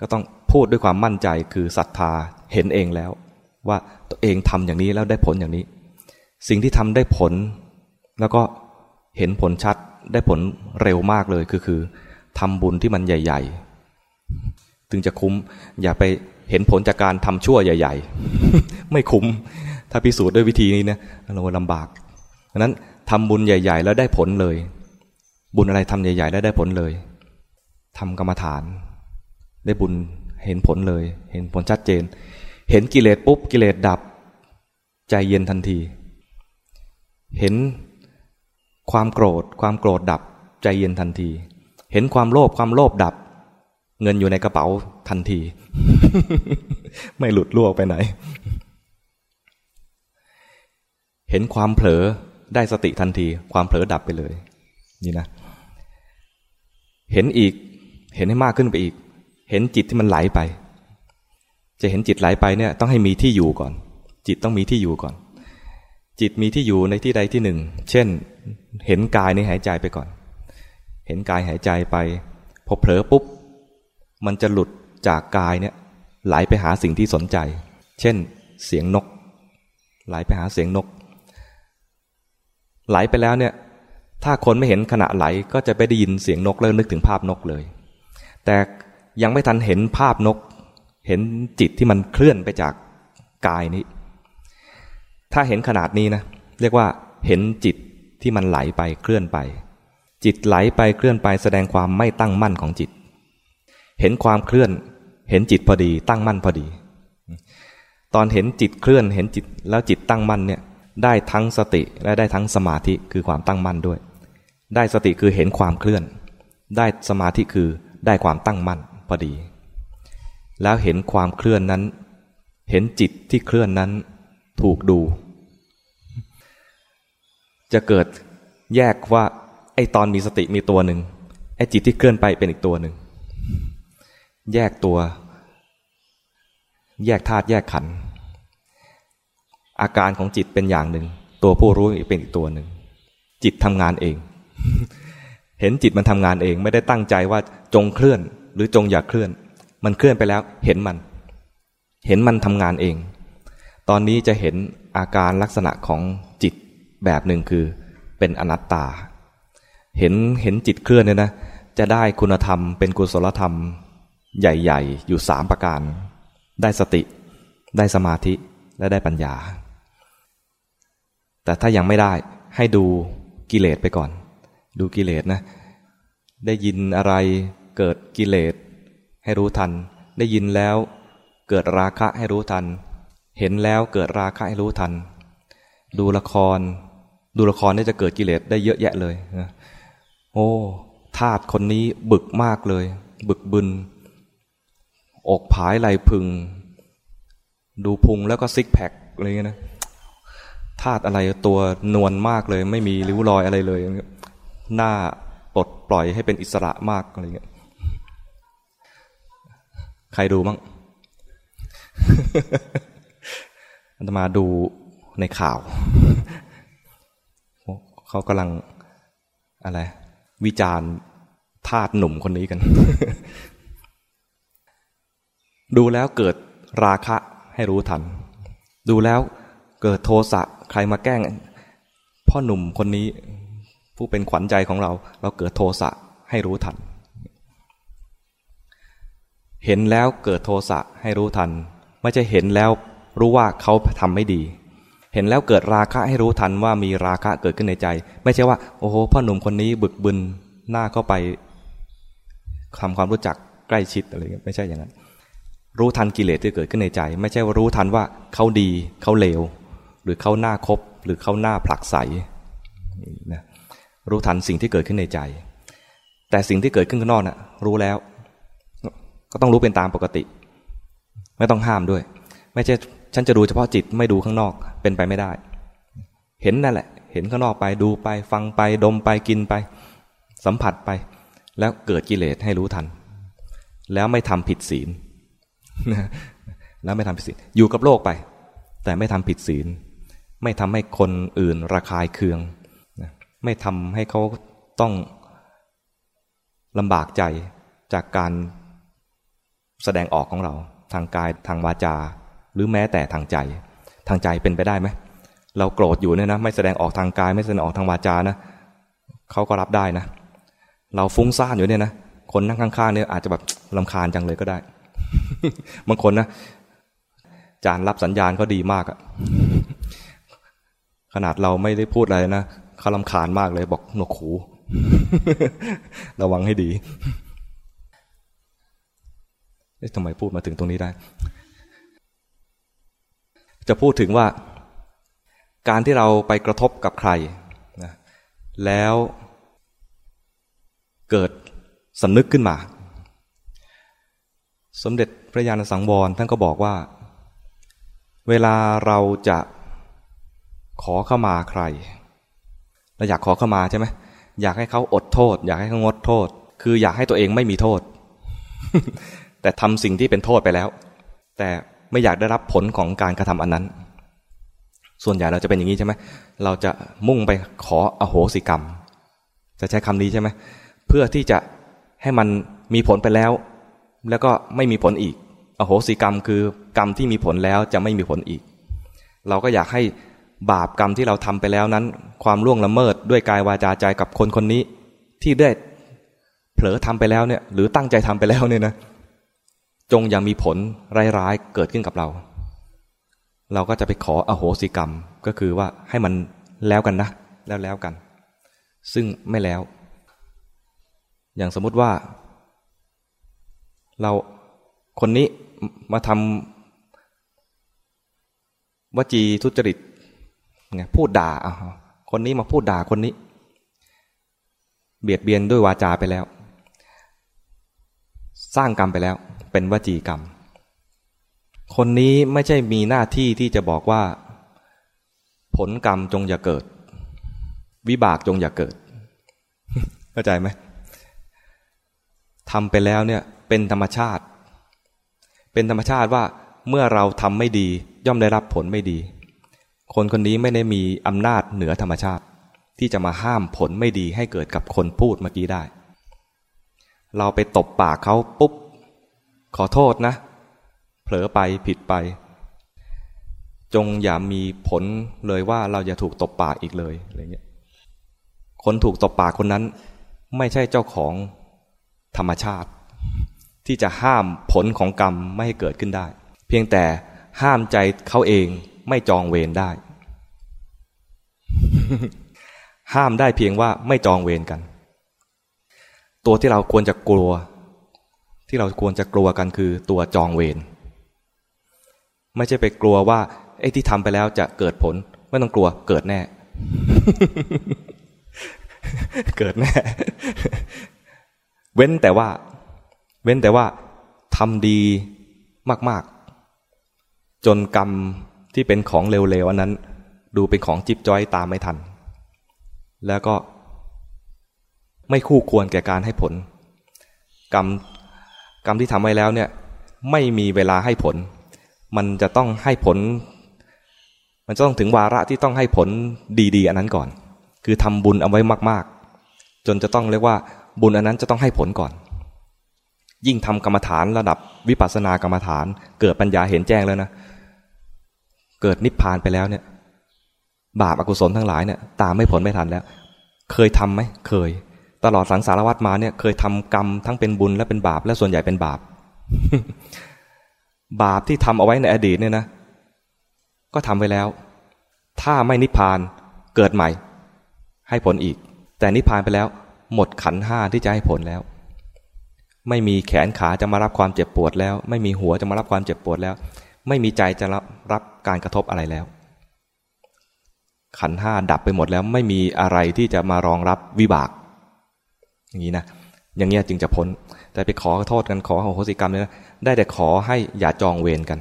ก็ต้องพูดด้วยความมั่นใจคือศรัทธาเห็นเองแล้ว ว่าตัวเองทำอย่างนี้แล้วได้ผลอย่างนี้ สิ่งที่ทำได้ผล แล้วก็เห็นผลชัดได้ผลเร็วมากเลยคือคือทำบุญที่มันใหญ่ ๆ ถึงจะคุ้ม อย่าไปเห็นผลจากการทำชั่วใหญ่ ๆ ไม่คุ้ม ถ้าพิสูจน์ด้วยวิธีนี้นะเราลำบากดังนั้นทำบุญใหญ่ ๆ แล้วได้ผลเลย บุญอะไรทำใหญ่ ๆ แล้วได้ผลเลยทำกรรมฐาน ได้บุญเห็นผลเลย เห็นผลชัดเจน เห็นกิเลสปุ๊บกิเลสดับ ใจเย็นทันที เห็น ความโกรธ ความโกรธดับ ใจเย็นทันที เห็นความโลภความโลภดับ เงินอยู่ในกระเป๋าทันที ไม่หลุดล่วงไปไหน เห็นความเผลอได้สติทันที ความเผลอดับไปเลย นี่นะ เห็นอีก เห็นให้มากขึ้นไปอีก เห็นจิตที่มันไหลไป จะเห็นจิตไหลไปเนี่ย ต้องให้มีที่อยู่ก่อน จิตต้องมีที่อยู่ก่อนจิตมีที่อยู่ในที่ใดที่หนึ่ง เช่น เห็นกายในหายใจไปก่อน เห็นกายหายใจไป พอเผลอปุ๊บ มันจะหลุดจากกายเนี่ยไหลไปหาสิ่งที่สนใจ เช่น เสียงนก ไหลไปหาเสียงนก ไหลไปแล้วเนี่ย ถ้าคนไม่เห็นขณะไหลก็จะไปได้ยินเสียงนกแล้วนึกถึงภาพนกเลย แต่ยังไม่ทันเห็นภาพนก เห็นจิตที่มันเคลื่อนไปจากกายนี้ ถ้าเห็นขนาดนี้นะ เรียกว่าเห็นจิต ที่มันไหลไปเคลื่อนไป จิตไหลไปเคลื่อนไปแสดงความไม่ตั้งมั่นของจิต เห็นความเคลื่อน เห็นจิตพอดี ตั้งมั่นพอดี ตอนเห็นจิตเคลื่อนเห็นจิตแล้วจิตตั้งมั่นเนี่ยได้ทั้งสติและได้ทั้งสมาธิคือความตั้งมั่นด้วย ได้สติคือเห็นความเคลื่อน ได้สมาธิคือได้ความตั้งมั่นพอดี แล้วเห็นความเคลื่อนนั้น เห็นจิตที่เคลื่อนนั้นถูกดู จะเกิดแยกว่าไอตอนมีสติมีตัวหนึ่งไอจิตที่เคลื่อนไปเป็นอีกตัวหนึ่ง แยกตัว แยกธาตุแยกขันธ์อาการของจิตเป็นอย่างหนึ่ง ตัวผู้รู้เป็นอีกตัวหนึ่ง จิตทำงานเอง เห็นจิตมันทำงานเอง ไม่ได้ตั้งใจว่าจงเคลื่อน หรือจงอย่าเคลื่อน มันเคลื่อนไปแล้ว เห็นมัน เห็นมันทำงานเอง ตอนนี้จะเห็นอาการลักษณะของ แบบหนึ่งคือเป็นอนัตตา เห็นเห็นจิตเคลื่อนเนี่ยนะจะได้คุณธรรมเป็นกุศลธรรมใหญ่ ๆ อยู่สามประการ ได้สติ ได้สมาธิและได้ปัญญา แต่ถ้ายังไม่ได้ให้ดูกิเลสไปก่อน ดูกิเลสนะ ได้ยินอะไรเกิดกิเลส ให้รู้ทัน ได้ยินแล้วเกิดราคะให้รู้ทัน เห็นแล้วเกิดราคะให้รู้ทัน ดูละคร ดูละครนี่จะเกิดกิเลสได้เยอะแยะเลยนะโอ้ธาตุคนนี้บึกมากเลย บึกบึน อกผายไหลพึง ดูพุงแล้วก็ซิกแพคอะไรเงี้ยนะธาตุอะไรตัวนวลมากเลย ไม่มีริ้วรอยอะไรเลย หน้าปลดปล่อยให้เป็นอิสระมากอะไรเงี้ยใครดูมั้งอันมาดูในข่าว เขากำลังอะไร วิจารณ์ทาตหนุ่มคนนี้กัน ดูแล้วเกิดราคะให้รู้ทัน ดูแล้วเกิดโทสะใครมาแกล้ง พ่อหนุ่มคนนี้ผู้เป็นขวัญใจของเรา เราเกิดโทสะให้รู้ทัน เห็นแล้วเกิดโทสะให้รู้ทัน ไม่ใช่เห็นแล้วรู้ว่าเขาทำไม่ดี เห็นแล้วเกิดราคะให้รู้ทันว่ามีราคะเกิดขึ้นในใจ ไม่ใช่ว่า โอ้โหพ่อหนุ่มคนนี้บึกบึนหน้าเข้าไปทำความรู้จักใกล้ชิดอะไรเงี้ยไม่ใช่อย่างนั้น รู้ทันกิเลสที่เกิดขึ้นในใจ ไม่ใช่ว่ารู้ทันว่าเขาดีเขาเลว หรือเขาหน้าคบ หรือเขาหน้าผลักใสนะรู้ทันสิ่งที่เกิดขึ้นในใจ แต่สิ่งที่เกิดขึ้นข้างนอกนะ่ะรู้แล้ว ก็ต้องรู้เป็นตามปกติ ไม่ต้องห้ามด้วย ไม่ใช่ ฉันจะดูเฉพาะจิตไม่ดูข้างนอกเป็นไปไม่ได้ เห็นนั่นแหละ เห็นข้างนอกไปดูไป ฟังไปดมไปกินไป สัมผัสไป แล้วเกิดกิเลสให้รู้ทัน แล้วไม่ทำผิดศีลแล้วไม่ทำผิดศีลอยู่กับโลกไป แต่ไม่ทำผิดศีล ไม่ทำให้คนอื่นระคายเคืองไม่ทำให้เขาต้องลำบากใจจากการแสดงออกของเราทางกายทางวาจา หรือแม้แต่ทางใจ ทางใจเป็นไปได้ไหมเราโกรธอยู่เนี่ยนะ ไม่แสดงออกทางกาย ไม่แสดงออกทางวาจานะเขาก็รับได้นะ เราฟุ้งซ่านอยู่เนี่ยนะคนนั่งข้างๆเนี่ยอาจจะแบบลำคาญจังเลยก็ได้ บางคนนะจานรับสัญญาณก็ดีมากอะขนาดเราไม่ได้พูดอะไรนะเขาลำคาญมากเลยบอกหนวกหูระวังให้ดีทำไมพูดมาถึงตรงนี้ได้ จะพูดถึงว่า การที่เราไปกระทบกับใครนะแล้วเกิดสำนึกขึ้นมา สมเด็จพระญาณสังวรท่านก็บอกว่า เวลาเราจะขอเข้ามาใครเราอยากขอเข้ามาใช่ไหมอยากให้เขาอดโทษ อยากให้เขางดโทษ คืออยากให้ตัวเองไม่มีโทษ แต่ทำสิ่งที่เป็นโทษไปแล้ว แต่ ไม่อยากได้รับผลของการกระทำอันนั้น ส่วนใหญ่เราจะเป็นอย่างนี้ใช่ไหมเราจะมุ่งไปขออโหสิกรรม จะใช้คำนี้ใช่ไหมเพื่อที่จะให้มันมีผลไปแล้ว แล้วก็ไม่มีผลอีก อโหสิกรรมคือกรรมที่มีผลแล้วจะไม่มีผลอีก เราก็อยากให้บาปกรรมที่เราทำไปแล้วนั้น ความล่วงละเมิดด้วยกายวาจาใจกับคนคนนี้ที่ได้เผลอทำไปแล้วเนี่ยหรือตั้งใจทำไปแล้วเนี่ยนะ จงอย่ามีผลร้ายๆเกิดขึ้นกับเรา เราก็จะไปขออโหสิกรรมก็คือว่าให้มันแล้วกันนะ แล้วแล้วกัน ซึ่งไม่แล้ว อย่างสมมติว่า เราคนนี้มาทำวจีทุจริตไงพูดด่าคนนี้มาพูดด่าคนนี้ เบียดเบียนด้วยวาจาไปแล้ว สร้างกรรมไปแล้ว เป็นวจีกรรม คนนี้ไม่ใช่มีหน้าที่ที่จะบอกว่า ผลกรรมจงอย่าเกิด วิบากจงอย่าเกิด เข้าใจไหมทำไปแล้วเนี่ยเป็นธรรมชาติ เป็นธรรมชาติว่าเมื่อเราทำไม่ดี ย่อมได้รับผลไม่ดี คนคนนี้ไม่ได้มีอำนาจเหนือธรรมชาติ ที่จะมาห้ามผลไม่ดีให้เกิดกับคนพูดเมื่อกี้ได้ เราไปตบปากเขาปุ๊บ ขอโทษนะ เผลอไปผิดไป จงอย่ามีผลเลยว่าเราจะถูกตบปากอีกเลยอะไรเงี้ยคนถูกตบปากคนนั้น ไม่ใช่เจ้าของธรรมชาติ ที่จะห้ามผลของกรรมไม่ให้เกิดขึ้นได้ เพียงแต่ห้ามใจเขาเองไม่จองเวรได้ ห้ามได้เพียงว่าไม่จองเวรกัน ตัวที่เราควรจะกลัว ที่เราควรจะกลัวกันคือตัวจองเวรไม่ใช่ไปกลัวว่าไอ้ที่ทำไปแล้วจะเกิดผล ไม่ต้องกลัวเกิดแน่ เกิดแน่ เว้นแต่ว่า เว้นแต่ว่าทำดีมาก ๆ จนกรรมที่เป็นของเร็วๆอันนั้น ดูเป็นของจิบจ้อยตามไม่ทัน แล้วก็ ไม่คู่ควรแก่การให้ผล กรรมกรรมที่ทำไว้แล้วเนี่ยไม่มีเวลาให้ผล มันจะต้องให้ผล มันจะต้องถึงวาระที่ต้องให้ผลดีๆ อันนั้นก่อน คือทำบุญเอาไว้มาก ๆ จนจะต้องเรียกว่าบุญอันนั้นจะต้องให้ผลก่อน ยิ่งทำกรรมฐานระดับวิปัสสนากรรมฐาน เกิดปัญญาเห็นแจ้งแล้วนะ เกิดนิพพานไปแล้วเนี่ย บาปอกุศลทั้งหลายเนี่ยตามไม่ผลไม่ทันแล้ว เคยทำไหมเคย ตลอดสังสารวัตรมาเนี่ยเคยทำกรรมทั้งเป็นบุญและเป็นบาป และส่วนใหญ่เป็นบาป บาปที่ทำเอาไว้ในอดีตเนี่ยนะ ก็ทำไว้แล้ว ถ้าไม่นิพพานเกิดใหม่ ให้ผลอีก แต่นิพพานไปแล้ว หมดขันห้าที่จะให้ผลแล้ว ไม่มีแขนขาจะมารับความเจ็บปวดแล้ว ไม่มีหัวจะมารับความเจ็บปวดแล้ว ไม่มีใจจะรับรับการกระทบอะไรแล้วขันห้าดับไปหมดแล้วไม่มีอะไรที่จะมารองรับวิบาก อย่างนี้นะอย่างเงี้ยจึงจะพ้น แต่ไปขอโทษกันขอโหสิกรรมเนี่ยได้แต่ขอให้อย่าจองเวรกัน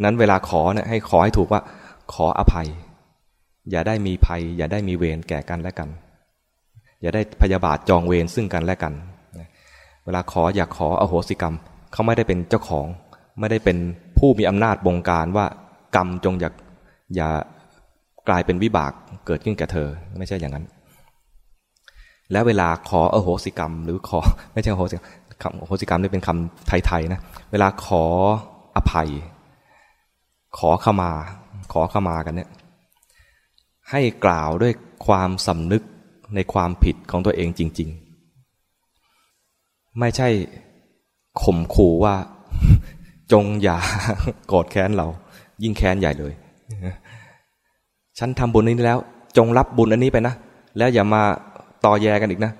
นั้นเวลาขอเนี่ยให้ขอให้ถูกว่า ขออภัย อย่าได้มีภัย อย่าได้มีเวรแก่กันและกัน อย่าได้พยาบาทจองเวรซึ่งกันและกันเวลาขออยากขออโหสิกรรม เขาไม่ได้เป็นเจ้าของ ไม่ได้เป็นผู้มีอำนาจบงการว่ากรรมจงอย่าอย่ากลายเป็นวิบากเกิดขึ้นแก่เธอ ไม่ใช่อย่างนั้น แล้วเวลาขออโหสิกรรม หรือขอไม่ใช่อโหสิกรรมคำโหสิกรรมนี่เป็นคำไทยๆนะเวลาขออภัย ขอขมา ขอขมากันเนี่ยให้กล่าวด้วยความสำนึกในความผิดของตัวเองจริง ๆ ไม่ใช่ข่มขู่ว่า จงอย่าโกรธแค้นเรา ยิ่งแค้นใหญ่เลยฉันทำบุญนี้แล้ว จงรับบุญอันนี้ไปนะ แล้วอย่ามา ต่อแยกันอีกนะ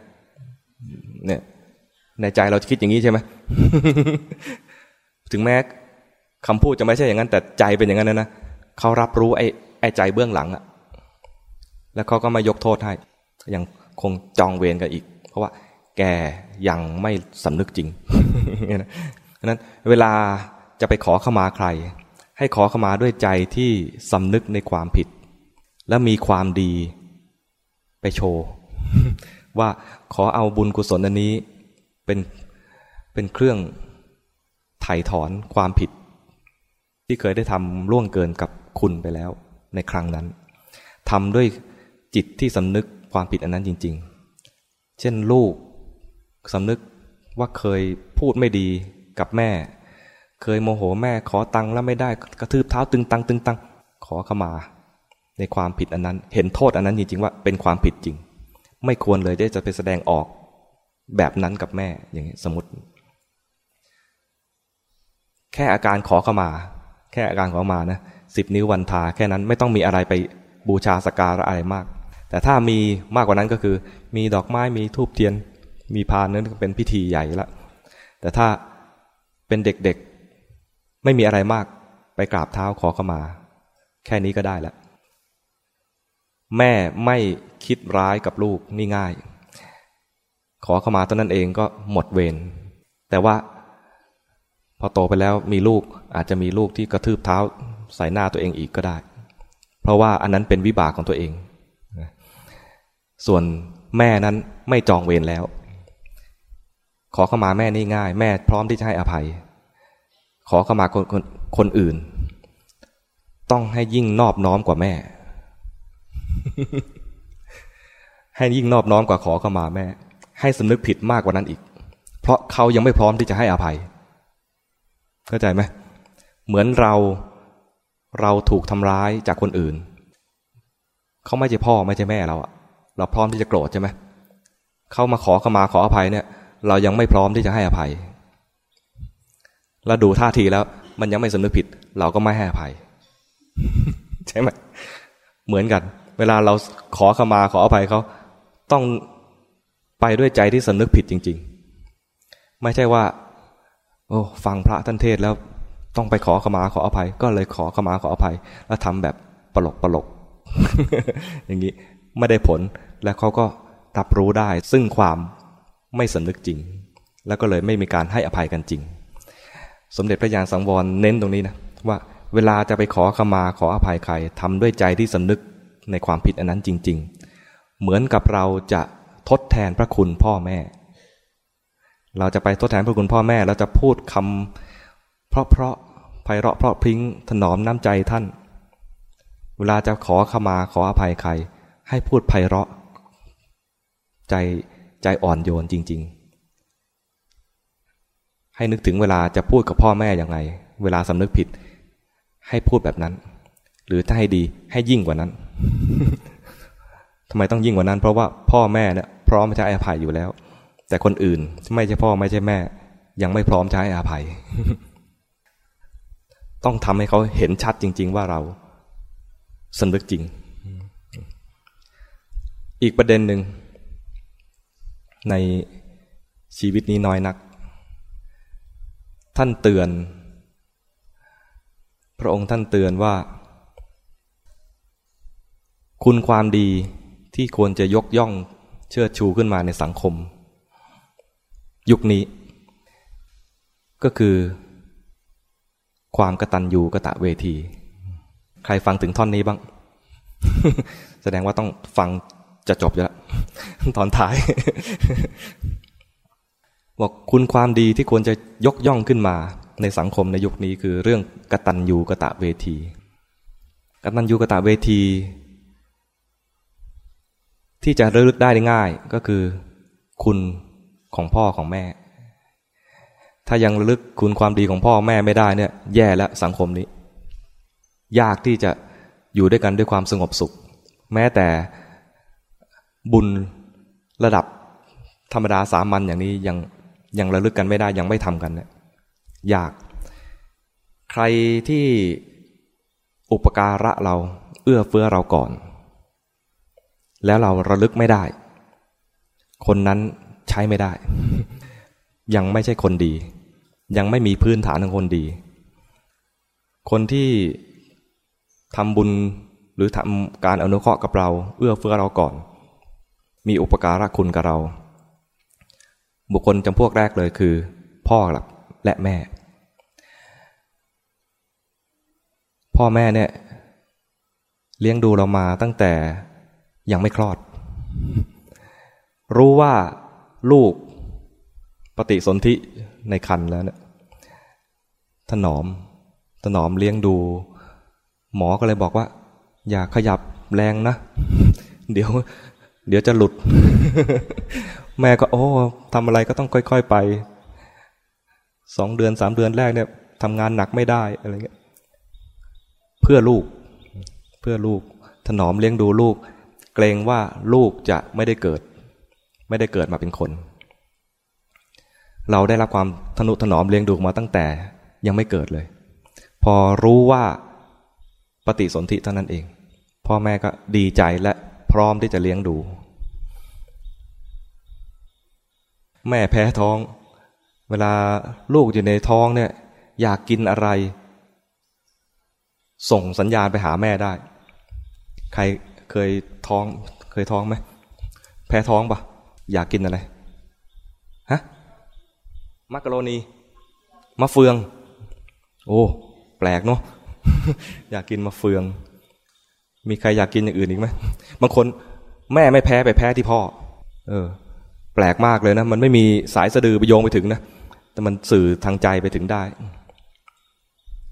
เนี่ย ในใจเราคิดอย่างนี้ใช่ไหมถึงแม้คำพูดจะไม่ใช่อย่างนั้น แต่ใจเป็นอย่างนั้นนะนะเขารับรู้ไอ้ไอ้ใจเบื้องหลังอะแล้วเขาก็มายกโทษให้ยังคงจองเวรกันอีก เพราะว่า แกยังไม่สำนึกจริงนั้น เวลาจะไปขอเข้ามาใคร ให้ขอเข้ามาด้วยใจที่สำนึกในความผิด และมีความดีไปโชว์ ว่าขอเอาบุญกุศลอันนี้เป็นเป็นเครื่องไถ่ถอนความผิด ที่เคยได้ทำล่วงเกินกับคุณไปแล้ว ในครั้งนั้นทำด้วยจิตที่สำนึกความผิดอันนั้นจริง ๆ เช่นลูกสำนึกว่าเคยพูดไม่ดีกับแม่ เคยโมโหแม่ขอตังค์แล้วไม่ได้กระทืบเท้าตึงตังตึงตังขอขมา ในความผิดอันนั้น เห็นโทษอันนั้นจริงๆว่าเป็นความผิดจริง ไม่ควรเลยที่จะไปแสดงออกแบบนั้นกับแม่อย่างนี้สมมติ แค่อาการขอเข้ามา แค่อาการขอมานะสิบนิ้ววันทา แค่นั้นไม่ต้องมีอะไรไปบูชาสการะอะไรมาก แต่ถ้ามีมากกว่านั้นก็คือ มีดอกไม้มีทูบเทียน มีพานนั้นเป็นพิธีใหญ่ละแต่ถ้าเป็นเด็กๆ ไม่มีอะไรมากไปกราบเท้าขอเข้ามา แค่นี้ก็ได้ล้วแม่ไม่ คิดร้ายกับลูกนี่ง่าย ขอเข้ามาตอนนั้นเองก็หมดเวรแต่ว่าพอโตไปแล้วมีลูกอาจจะมีลูกที่กระทืบเท้าใส่หน้าตัวเองอีกก็ได้ เพราะว่าอันนั้นเป็นวิบากของตัวเอง ส่วนแม่นั้นไม่จองเวรแล้ว ขอเข้ามาแม่นี่ง่าย แม่พร้อมที่จะให้อภัย ขอเข้ามาคนคนคนอื่น ต้องให้ยิ่งนอบน้อมกว่าแม่ ให้ยิ่งนอบน้อมกว่าขอเข้ามาแม่ ให้สำนึกผิดมากกว่านั้นอีก เพราะเขายังไม่พร้อมที่จะให้อภัย เข้าใจไหมเหมือนเราเราถูกทำร้ายจากคนอื่น เขาไม่ใช่พ่อไม่ใช่แม่เราอะเราพร้อมที่จะโกรธใช่ไหมเขามาขอเข้ามาขออภัยเนี่ย เรายังไม่พร้อมที่จะให้อภัยเราดูท่าทีแล้ว มันยังไม่สำนึกผิด เราก็ไม่ให้อภัย ใช่ไหมเหมือนกัน เวลาเราขอขมาขออภัยเขา ต้องไปด้วยใจที่สำนึกผิดจริง ๆ ไม่ใช่ว่า โอ้ฟังพระท่านเทศแล้วต้องไปขอขมาขออภัย ก็เลยขอขมาขออภัย แล้วทำแบบปลกปลกอย่างนี้ไม่ได้ผลและเขาก็รับรู้ได้ ซึ่งความไม่สำนึกจริง แล้วก็เลยไม่มีการให้อภัยกันจริง สมเด็จพระยาสังวรเน้นตรงนี้นะว่าเวลาจะไปขอขมาขออภัยใครทำด้วยใจที่สำนึกในความผิดอันนั้นจริง ๆ เหมือนกับเราจะทดแทนพระคุณพ่อแม่ เราจะไปทดแทนพระคุณพ่อแม่ เราจะพูดคำเพราะเพราะไพเราะเพราะพริ้งถนอมน้ำใจท่าน เวลาจะขอขมาขออภัยใคร ให้พูดไพเราะ ใจใจอ่อนโยนจริง ๆ ให้นึกถึงเวลาจะพูดกับพ่อแม่อย่างไรเวลาสำนึกผิด ให้พูดแบบนั้น หรือถ้าให้ดีให้ยิ่งกว่านั้น ทำไมต้องยิ่งกว่านั้น เพราะว่าพ่อแม่เนี่ยพร้อมจะให้อภัยอยู่แล้ว แต่คนอื่นไม่ใช่พ่อไม่ใช่แม่ ยังไม่พร้อมจะให้อภัย ต้องทำให้เขาเห็นชัดจริง ๆ ว่าเราสำนึกจริง อีกประเด็นหนึ่งในชีวิตนี้น้อยนัก ท่านเตือน พระองค์ท่านเตือนว่า คุณความดี ที่ควรจะยกย่องเชิดชูขึ้นมาในสังคม ยุคนี้ ก็คือ ความกตัญญูกะตะเวที ใครฟังถึงท่อนนี้บ้าง แสดงว่าต้องฟังจะจบอยู่แล้วตอนท้าย บอกคุณความดีที่ควรจะยกย่องขึ้นมาในสังคมในยุคนี้คือเรื่องกตัญญูกะตะเวทีกตัญญูกะตะเวที ที่จะระลึกได้ง่ายก็คือ คุณของพ่อของแม่ ถ้ายังระลึกคุณความดีของพ่อแม่ไม่ได้เนี่ย แย่แล้วสังคมนี้ ยากที่จะอยู่ด้วยกันด้วยความสงบสุข แม้แต่บุญระดับธรรมดาสามัญอย่างนี้ยังยังระลึกกันไม่ได้ยังไม่ทำกันเนี่ยยาก ใครที่อุปการะเราเอื้อเฟื้อเราก่อน แล้วเราระลึกไม่ได้ คนนั้นใช้ไม่ได้ ยังไม่ใช่คนดี ยังไม่มีพื้นฐานของคนดี คนที่ทำบุญหรือทำการอนุเคราะห์กับเรา เอื้อเฟื้อเราก่อน มีอุปการะคุณกับเรา บุคคลจำพวกแรกเลยคือ พ่อและแม่ พ่อแม่เนี่ยเลี้ยงดูเรามาตั้งแต่ ยังไม่คลอด รู้ว่าลูกปฏิสนธิในคันแล้วเนี่ยถนอม ถนอมเลี้ยงดู หมอก็เลยบอกว่า อย่าขยับแรงนะ เดี๋ยว เดี๋ยวจะหลุด แม่ก็ โอ้ทำอะไรก็ต้องค่อยๆไป สองเดือนสามเดือนแรกเนี่ยทำงานหนักไม่ได้อะไรเงี้ย เพื่อลูก เพื่อลูก ถนอมเลี้ยงดูลูก เกรงว่าลูกจะไม่ได้เกิด ไม่ได้เกิดมาเป็นคน เราได้รับความทนุถนอมเลี้ยงดูมาตั้งแต่ยังไม่เกิดเลย พอรู้ว่าปฏิสนธิเท่านั้นเอง พ่อแม่ก็ดีใจและพร้อมที่จะเลี้ยงดู แม่แพ้ท้อง เวลาลูกอยู่ในท้องเนี่ยอยากกินอะไร ส่งสัญญาณไปหาแม่ได้ ใคร เคยท้องเคยท้องไหมแพ้ท้องปะอยากกินอะไรฮะมักกะโรนีมะเฟือง โอ้ แปลกเนาะอยากกินมะเฟือง มีใครอยากกินอย่างอื่นอีกไหมบางคนแม่ไม่แพ้ไปแพ้ที่พ่อ เออ แปลกมากเลยนะ มันไม่มีสายสะดือไปโยงไปถึงนะ แต่มันสื่อทางใจไปถึงได้